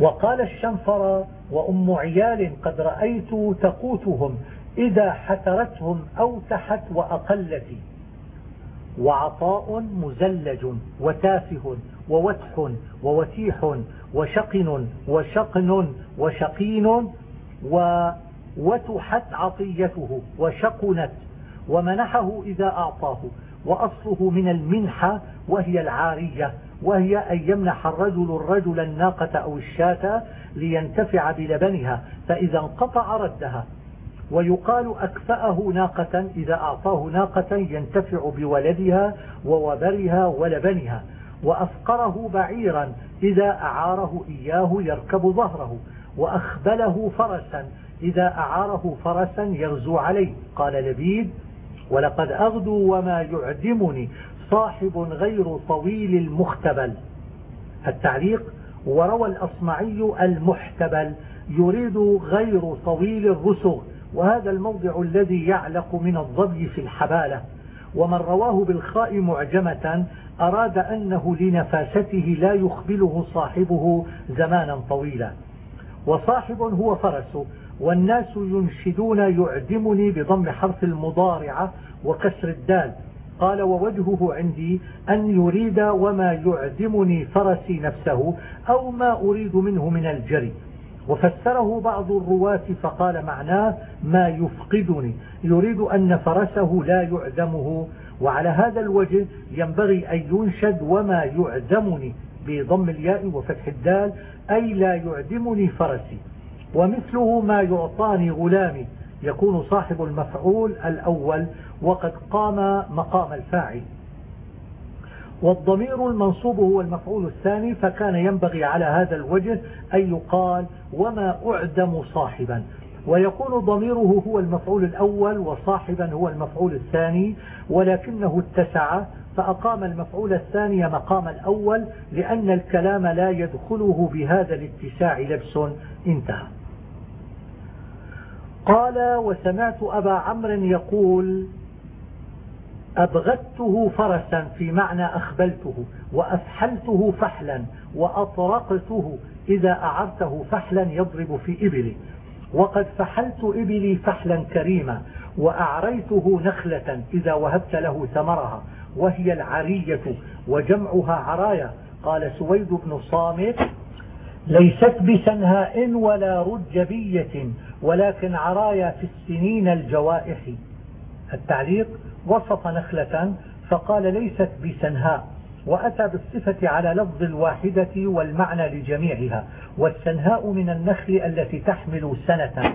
وقال الشنفر وأم عيال قد رأيت تقوتهم إذا حترتهم أوتحت وأقلت. وعطاء مزلج وتافه ووتح ووتيح وشقن وشقن وشقين ووتحت عطيته وشقنت ومنحه إذا أعطاه وأصله من المنحة وهي العارية وهي أن يمنح الرجل الرجل الناقة أو الشاة لينتفع بلبنها فإذا انقطع ردها ويقال أكفأه ناقة إذا أعطاه ناقة ينتفع بولدها ووبرها ولبنها وأفقره بعيرا إذا أعاره إياه يركب ظهره وأخبله فرسا إذا أعاره فرسا يغزو عليه. قال لبيد ولقد أغدو وما يعدمني صاحب غير طويل المختبل. التعليق وروى الأصمعي المحتبل يريد غير طويل الرسغ وهذا الموضع الذي يعلق من الضبي في الحبالة. ومن رواه بالخاء معجمة أراد أنه لنفاسته لا يخبله صاحبه زمانا طويلا. وصاحب هو فرس والناس ينشدون يعدمني بضم حرف المضارعة وكسر الدال. قال ووجهه عندي أن يريد وما يعدمني فرسي نفسه أو ما أريد منه من الجري. وفسره بعض الرواة فقال معناه ما يفقدني. يريد أن فرسه لا يعدمه وعلى هذا الوجه ينبغي أن ينشد وما يعدمني بضم الياء وفتح الدال أي لا يعدمني فرسي. ومثله ما يعطاني غلامي يكون صاحب المفعول الأول وقد قام مقام الفاعل. والضمير المنصوب هو المفعول الثاني فكان ينبغي على هذا الوجه أن يقال وما أعدم صاحبا. ويكون ضميره هو المفعول الأول وصاحبا هو المفعول الثاني ولكنه اتسع فأقام المفعول الثاني مقام الأول لأن الكلام لا يدخله بهذا الاتساع لبس انتهى. قال وسمعت أبا عمرو يقول أبغته فرسا في معنى أخبلته وأفحلته فحلا وأطرقته إذا أعرته فحلا يضرب في إبلي. وقد فحلت إبلي فحلا كريما وأعريته نخلة إذا وهبت له ثمرها. وهي العرية وجمعها عرايا. قال سويد بن صامت ليست بسنهاء ولا رجبية ولكن عرايا في السنين الجوائح. التعليق؟ وصف نخلة فقال ليست بسنهاء وأتى بالصفة على لفظ الواحدة والمعنى لجميعها. والسنهاء من النخل التي تحمل سنة.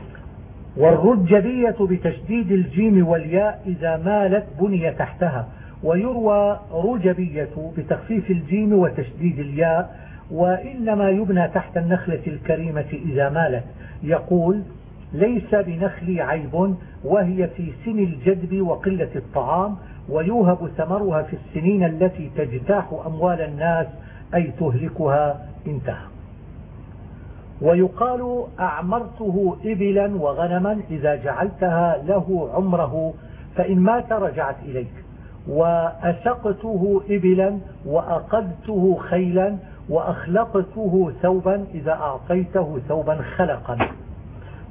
والرجبية بتشديد الجيم والياء إذا مالت بني تحتها. ويروى رجبية بتخفيف الجيم وتشديد الياء. وإنما يبنى تحت النخلة الكريمة إذا مالت. يقول ليس بنخلي عيب وهي في سن الجدب وقلة الطعام ويوهب ثمرها في السنين التي تجتاح أموال الناس أي تهلكها انتهى. ويقال أعمرته إبلا وغنما إذا جعلتها له عمره فإن مات رجعت إليك. وأسقته إبلا وأقدته خيلا وأخلقته ثوبا إذا أعطيته ثوبا خلقا.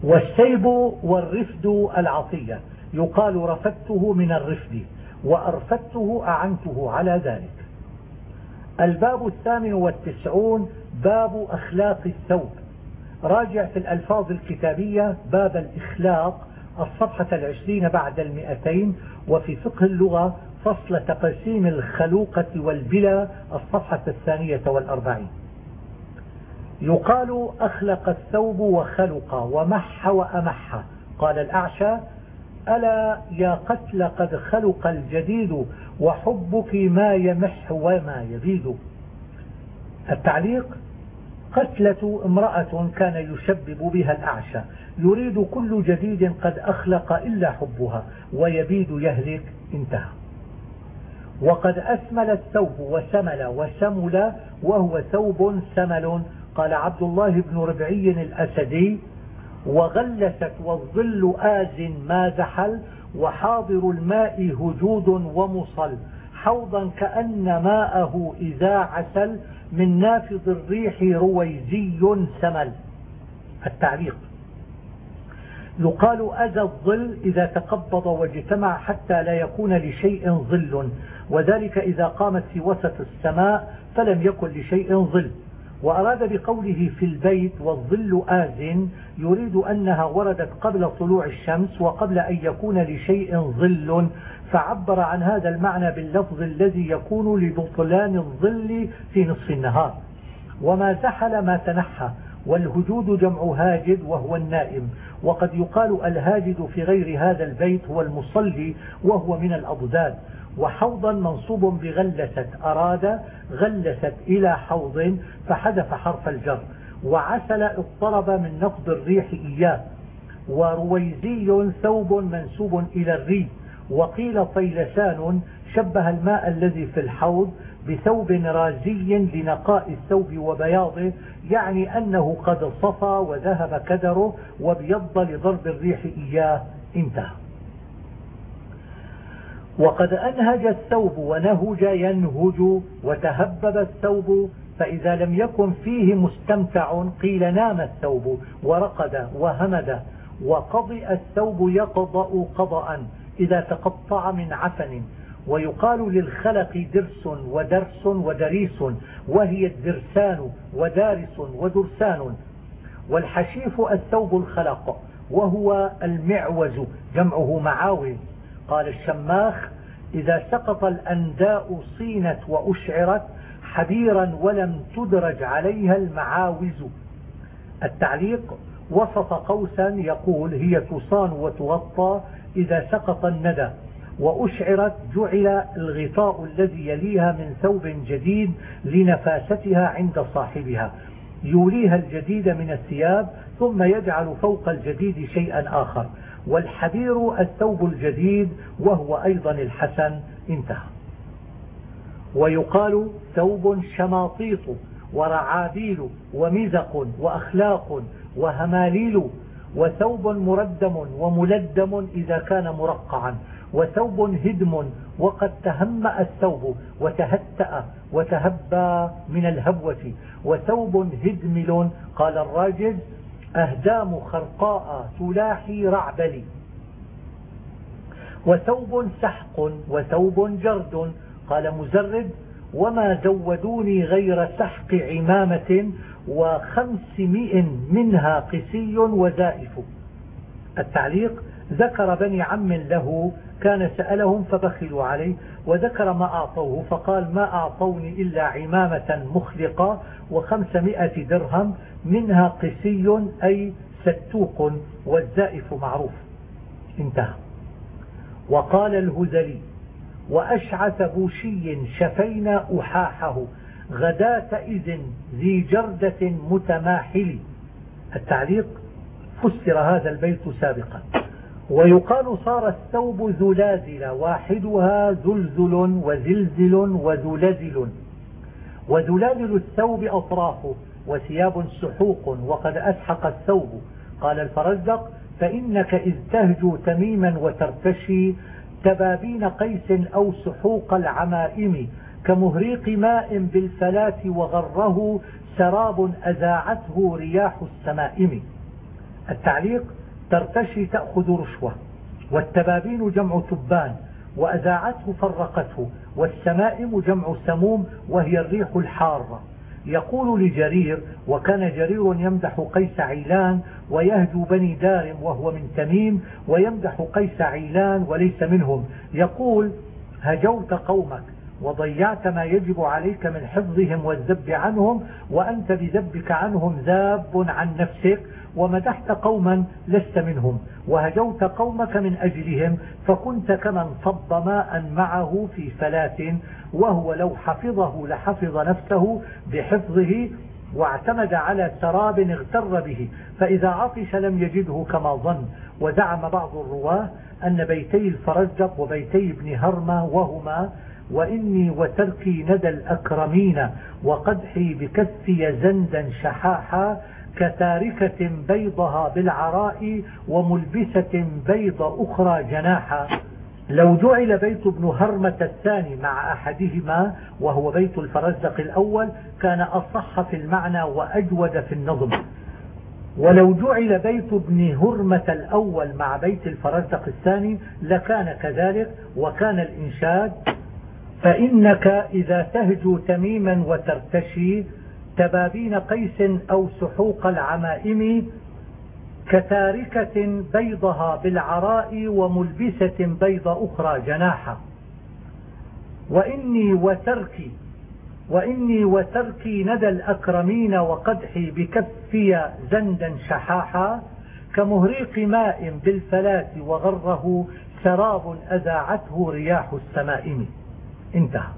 والسيب والرفد العطية يقال رفدته من الرفد وأرفدته أعنته على ذلك. الباب الثامن والتسعون باب أخلاق الثوب. راجع في الألفاظ الكتابية باب الإخلاق الصفحة العشرين بعد المئتين وفي فقه اللغة فصل تقسيم الخلوقة والبلا الصفحة الثانية والأربعين. يقال أخلق الثوب وخلق ومح وأمح. قال الأعشى ألا يا قتل قد خلق الجديد وحبك ما يمح وما يبيد التعليق قتلة امرأة كان يشبب بها الأعشى. يريد كل جديد قد أخلق إلا حبها ويبيد يهلك انتهى. وقد أسمل الثوب وسمل وسمل وهو ثوب سمل قال عبد الله بن ربعي الأسدي وغلست والظل آز ما زحل وحاضر الماء هجود ومصل حوضا كأن ماءه إذا عسل من نافذ الريح رويزي سمل. التعليق. يقال أذى الظل إذا تقبض واجتمع حتى لا يكون لشيء ظل وذلك إذا قامت في وسط السماء فلم يكن لشيء ظل. وأراد بقوله في البيت والظل آز يريد أنها وردت قبل طلوع الشمس وقبل أن يكون لشيء ظل فعبر عن هذا المعنى باللفظ الذي يكون لبطلان الظل في نصف النهار. وما زحل ما تنحى والهجود جمع هاجد وهو النائم. وقد يقال الهاجد في غير هذا البيت هو المصلي وهو من الأضداد. وحوضا منصوب بغلست أراد غلست إلى حوض فحذف حرف الجر وعسل اضطرب من نقض الريح إياه. ورويزي ثوب منسوب إلى الري وقيل طيلسان شبه الماء الذي في الحوض بثوب رازي لنقاء الثوب وبياضه يعني أنه قد صفى وذهب كدره وابيض لضرب الريح إياه. انتهى. وقد أنهج الثوب ونهج ينهج وتهبب الثوب فإذا لم يكن فيه مستمتع قيل نام الثوب ورقد وهمد وقضئ الثوب يقضأ قضأ إذا تقطع من عفن. ويقال للخلق درس ودرس ودريس وهي الدرسان ودارس ودرسان. والحشيف الثوب الخلق وهو المعوز جمعه معاوز. قال الشماخ إذا سقط الأنداء صينت وأشعرت حبيرا ولم تدرج عليها المعاوز. التعليق وصف قوسا يقول هي تصان وتغطى إذا سقط الندى وأشعرت جعل الغطاء الذي يليها من ثوب جديد لنفاستها عند صاحبها. يوليها الجديد من الثياب ثم يجعل فوق الجديد شيئا آخر. والحبير الثوب الجديد وهو أيضا الحسن انتهى. ويقال ثوب شماطيط ورعابيل ومزق وأخلاق وهماليل وثوب مردم وملدم إذا كان مرقعا وثوب هدم وقد تهمأ الثوب وتهتأ وتهبى من الهبوة وثوب هدمل قال الراجل أهدام خرقاء تلاحي رعبلي. وثوب سحق وثوب جرد. قال مزرد وما زودوني غير سحق عمامة وخمسمائ منها قسي وزائف. التعليق ذكر بني عم له كان سألهم فبخلوا عليه وذكر ما أعطوه فقال ما أعطوني إلا عمامة مخلقة وخمسمائة درهم منها قسي أي ستوق والزائف معروف. انتهى. وقال الهزلي وأشعث بوشي شفينا أحاحه غداة إذ ذي جردة متماحل. التعليق فسر هذا البيت سابقا. ويقال صار الثوب زلازل واحدها زلزل وزلزل وزلزل. وزلازل الثوب أطرافه وثياب سحوق وقد أسحق الثوب. قال الفرزدق فإنك إذ تهجو تميما وترتشي تبابين قيس أو سحوق العمائم كمهريق ماء بالفلاة وغره سراب أذاعته رياح السمائم. التعليق ترتشي تأخذ رشوة والتبابين جمع تبان وأذاعته فرقته والسمائم جمع سموم وهي الريح الحارة. يقول لجرير وكان جرير يمدح قيس عيلان ويهجو بني دار وهو من تميم ويمدح قيس عيلان وليس منهم. يقول هجوت قومك وضيعت ما يجب عليك من حفظهم والذب عنهم وأنت بذبك عنهم ذاب عن نفسك. ومدحت قوما لست منهم وهجوت قومك من أجلهم فكنت كمن صب ماء معه في فلاة وهو لو حفظه لحفظ نفسه بحفظه واعتمد على سراب اغتر به فإذا عطش لم يجده كما ظن. وزعم بعض الرواة أن بيتي الفرزدق وبيتي ابن هرمة وهما وإني وتركي ندى الأكرمين وقدحي بكفي زندا شحاحا كتاركة بيضها بالعراء وملبسة بيض أخرى جناحا. لو جعل بيت ابن هرمة الثاني مع أحدهما وهو بيت الفرزدق الأول كان أصح في المعنى وأجود في النظم. ولو جعل بيت ابن هرمة الأول مع بيت الفرزدق الثاني لكان كذلك وكان الإنشاد. فإنك إذا تهجو تميما وترتشي تبابين قيس أو سحوق العمائم كتاركة بيضها بالعراء وملبسة بيض أخرى جناحا. وإني وتركي وإني وتركي ندى الأكرمين وقدحي بكفي زندا شحاحا كمهريق ماء بالفلاة وغره سراب أذاعته رياح السمائم. انتهى.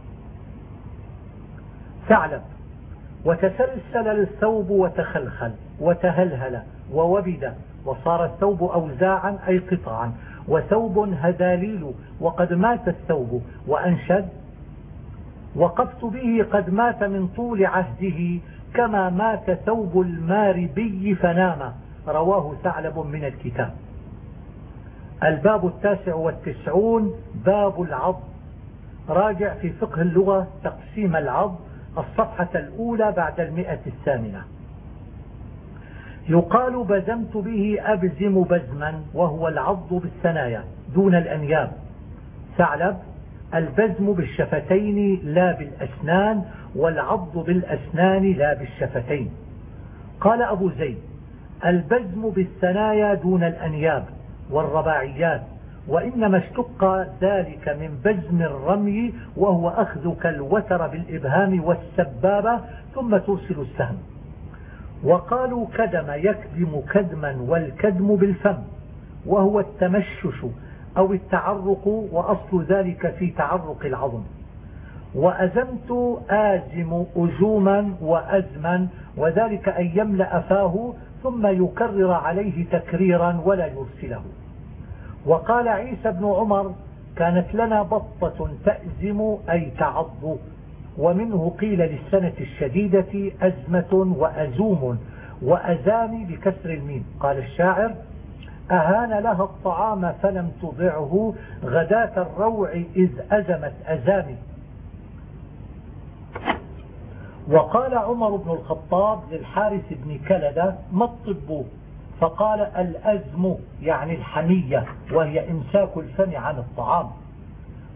ثعلب وتسلسل الثوب وتخلخل وتهلهل ووبد وصار الثوب أوزاعا أي قطعا وثوب هذاليل وقد مات الثوب وأنشد وقفت به قد مات من طول عهده كما مات ثوب الماربي فنام. رواه ثعلب من الكتاب. الباب التاسع والتسعون باب العض. راجع في فقه اللغة تقسيم العض الصفحة الأولى بعد المئة الثامنة. يقال بزمت به أبزم بزما وهو العض بالثنايا دون الأنياب. ثعلب البزم بالشفتين لا بالأسنان والعض بالأسنان لا بالشفتين. قال أبو زيد البزم بالثنايا دون الأنياب والرباعيات. وإنما اشتق ذلك من بزم الرمي وهو أخذك الوتر بالإبهام والسبابة ثم ترسل السهم. وقالوا كدم يكدم كدما والكدم بالفم وهو التمشش أو التعرق وأصل ذلك في تعرق العظم. وأزمت آزم أزوما وأزما وذلك أن يملأ فاه ثم يكرر عليه تكريرا ولا يرسله. وقال عيسى بن عمر كانت لنا بطة تأزم أي تعض ومنه قيل للسنة الشديدة أزمة وأزوم وأزامي بكسر الميم. قال الشاعر أهان لها الطعام فلم تضعه غداة الروع إذ أزمت أزامي وقال عمر بن الخطاب للحارث بن كلدة ما الطب؟ فقال الأزم يعني الحمية وهي إمساك الفم عن الطعام.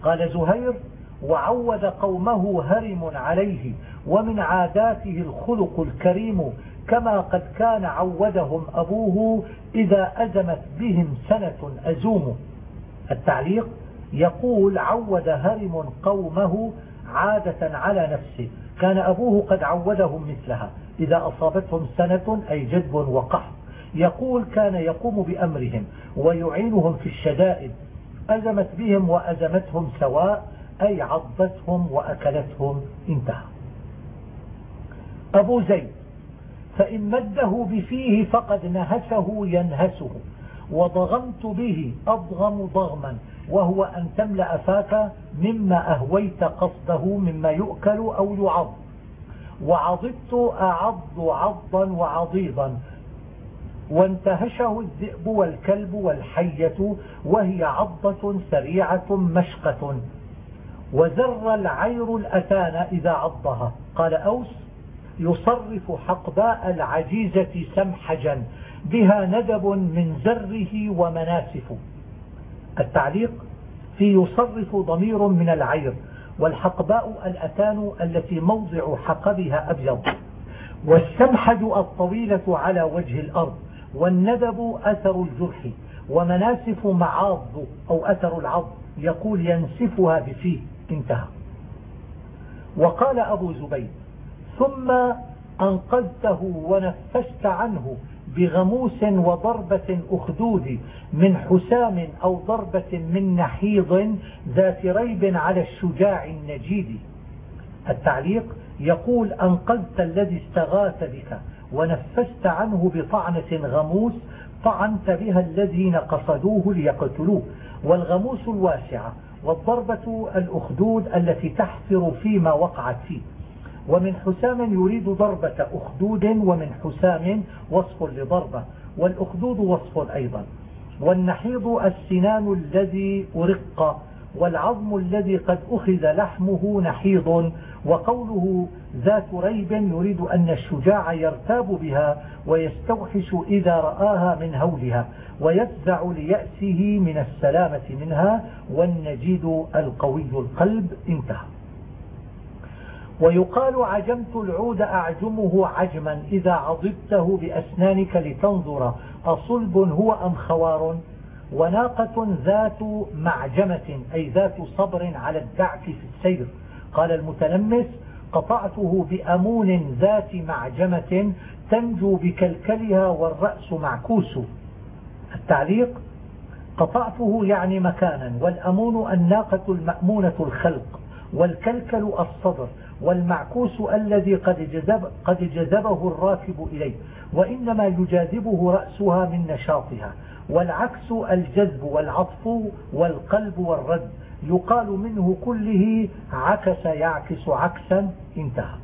قال زهير وعود قومه هرم عليه ومن عاداته الخلق الكريم كما قد كان عودهم أبوه إذا أزمت بهم سنة أزوم. التعليق يقول عود هرم قومه عادة على نفسه. كان أبوه قد عودهم مثلها إذا أصابتهم سنة أي جدب وقحط. يقول كان يقوم بأمرهم ويعينهم في الشدائد أزمت بهم وأزمتهم سواء أي عضتهم وأكلتهم انتهى. أبو زيد فإن مده بفيه فقد نهسه ينهسه وضغمت به أضغم ضغما وهو أن تملأ فاك مما أهويت قصده مما يؤكل أو يعض. وعضدت أعض عضا وعضيضا وانتهشه الذئب والكلب والحية وهي عضة سريعة مشقة. وزر العير الأتان إذا عضها. قال أوس يصرف حقباء العجيزة سمحجا بها ندب من زره ومناسف. التعليق في يصرف ضمير من العير والحقباء الأتان التي موضع حقبها أبيض. والسمحج الطويلة على وجه الأرض. والندب أثر الجرح ومناسف معاض أو أثر العض يقول ينسفها بفيه انتهى. وقال أبو زبيد ثم أنقذته ونفست عنه بغموس وضربة أخدود من حسام أو ضربة من نحيض ذات ريب على الشجاع النجيد. التعليق يقول أنقذت الذي استغاث بك. ونفست عنه بطعنة غموس طعنت بها الذين قصدوه ليقتلوه. والغموس الواسعة والضربة الأخدود التي تحفر فيما وقعت فيه. ومن حسام يريد ضربة أخدود ومن حسام وصف لضربة. والأخدود وصف أيضا. والنحيض السنان الذي أرق والعظم الذي قد أخذ لحمه نحيض وقوله ذات ريب يريد أن الشجاع يرتاب بها ويستوحش إذا رآها من هولها ويفزع ليأسه من السلامة منها والنجيد القوي القلب انتهى. ويقال عجمت العود أعجمه عجما إذا عضبته بأسنانك لتنظر أصلب هو أم خوار؟ وناقة ذات معجمة أي ذات صبر على الدعك في السير. قال المتلمس قطعته بأمون ذات معجمة تنجو بكلكلها والرأس معكوس. التعليق قطعته يعني مكانا والأمون الناقة المأمونة الخلق والكلكل الصدر. والمعكوس الذي قد, جذب قد جذبه الراكب إليه وإنما يجاذبه رأسها من نشاطها والعكس الجذب والعطف والقلب والرد. يقال منه كله عكس يعكس عكسا انتهى.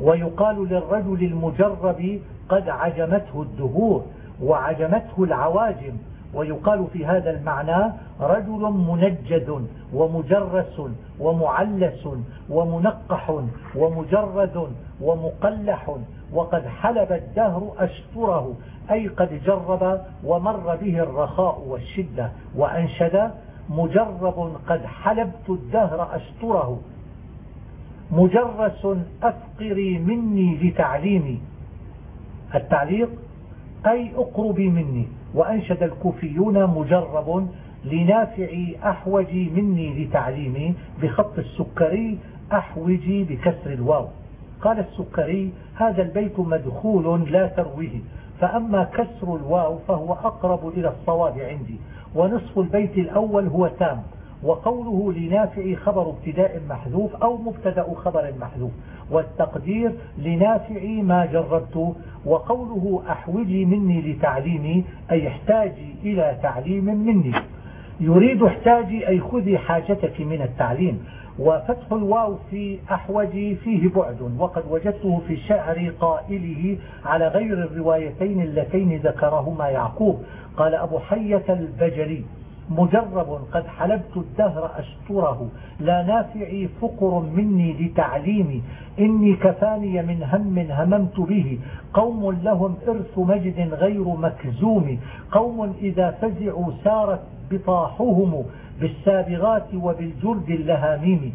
ويقال للرجل المجرب قد عجمته الدهور وعجمته العواجم ويقال في هذا المعنى رجل منجد ومجرس ومعلس ومنقح ومجرد ومقلح وقد حلب الدهر أشطره أي قد جرب ومر به الرخاء والشدة وأنشد مجرب قد حلبت الدهر أشطره مجرس أفقري مني لتعليمي. التعليق أي أقربي مني. وأنشد الكوفيون مجرب لنافعي أحوجي مني لتعليمي بخط السكري أحوجي بكسر الواو. قال السكري هذا البيت مدخول لا ترويه فأما كسر الواو فهو أقرب إلى الصواب عندي ونصف البيت الأول هو تام. وقوله لنافع خبر ابتداء محذوف أو مبتدأ خبر محذوف والتقدير لنافع ما جربت وقوله أحوجي مني لتعليمي أي احتاجي إلى تعليم مني. يريد احتاجي أي خذي حاجتك من التعليم. وفتح الواو في أحوجي فيه بعد وقد وجدته في شعر قائله على غير الروايتين اللتين ذكرهما يعقوب. قال أبو حية البجري مجرب قد حلبت الدهر أشطره لا نافعي فقر مني لتعليمي. إني كفاني من هم هممت به. قوم لهم إرث مجد غير مكزوم. قوم إذا فزعوا سارت بطاحهم بالسابغات وبالجرد اللهاميم.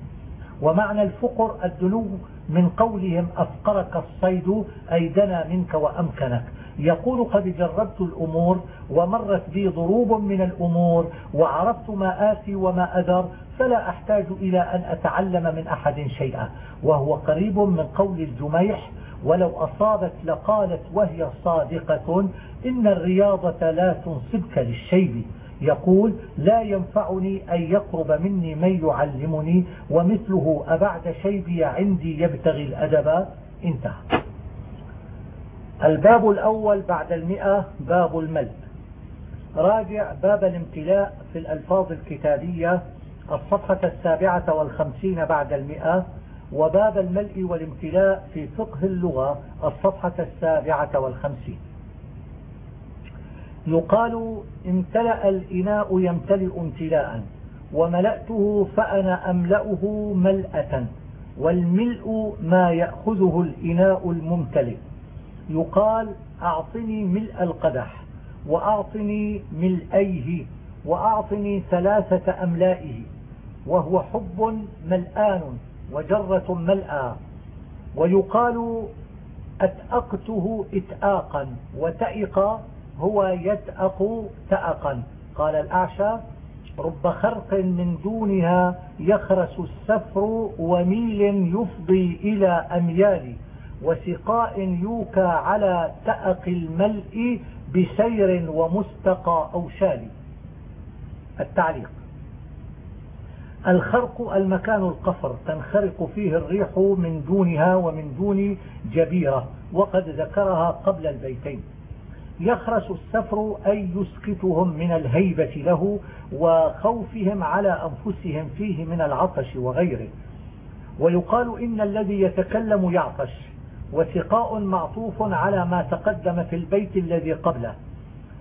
ومعنى الفقر الدنو من قولهم أفقرك الصيد أي دنا منك وأمكنك. يقول قد جربت الأمور ومرت بي ضروب من الأمور وعرفت ما آتي وما أذر فلا أحتاج إلى أن أتعلم من أحد شيئا. وهو قريب من قول الجميح ولو أصابت لقالت وهي صادقة إن الرياضة لا تنصبك للشيب. يقول لا ينفعني أن يقرب مني من يعلمني ومثله أبعد شيبي عندي يبتغي الأدب. انتهى. الباب الأول بعد المئة باب الملء راجع باب الامتلاء في الألفاظ الكتابية الصفحة السابعة والخمسين بعد المئة وباب الملء والامتلاء في فقه اللغة الصفحة السابعة والخمسين. يقال امتلأ الإناء يمتلئ امتلاء وملأته فأنا أملأه ملأة والملء ما يأخذه الإناء الممتلئ. يقال أعطني ملء القدح وأعطني ملئيه وأعطني ثلاثة أملائه وهو حب ملآن وجرة ملأى. ويقال أتأقته إتآقا وتأق هو يتأق تأقا. قال الأعشى رب خرق من دونها يخرس السفر وميل يفضي إلى أميال وسقاء يوكى على تأق الملء بسير ومستقى أو شال التعليق. الخرق المكان القفر تنخرق فيه الريح من دونها ومن دون جبيرة وقد ذكرها قبل البيتين. يخرس السفر أي يسكتهم من الهيبة له وخوفهم على أنفسهم فيه من العطش وغيره. ويقال إن الذي يتكلم يعطش وسقاء معطوف على ما تقدم في البيت الذي قبله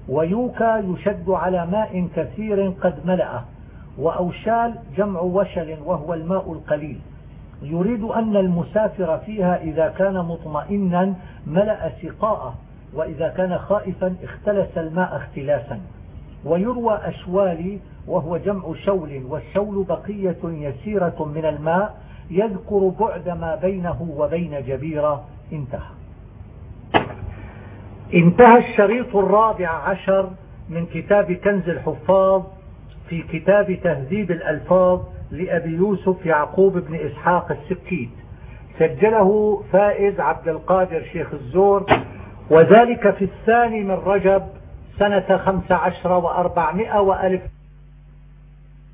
ويوكى يشد على ماء كثير قد ملأه وأوشال جمع وشل وهو الماء القليل. يريد أن المسافر فيها إذا كان مطمئنا ملأ سقاءه وإذا كان خائفا اختلس الماء اختلاسا. ويروى أشوالي وهو جمع شول والشول بقية يسيرة من الماء يذكر بعد ما بينه وبين جبيرة انتهى. انتهى الشريط الرابع عشر من كتاب كنز الحفاظ في كتاب تهذيب الألفاظ لأبي يوسف يعقوب بن إسحاق السكيت. سجله فائز عبد القادر شيخ الزور وذلك في الثاني من رجب سنة خمس عشر وأربعمائة وألف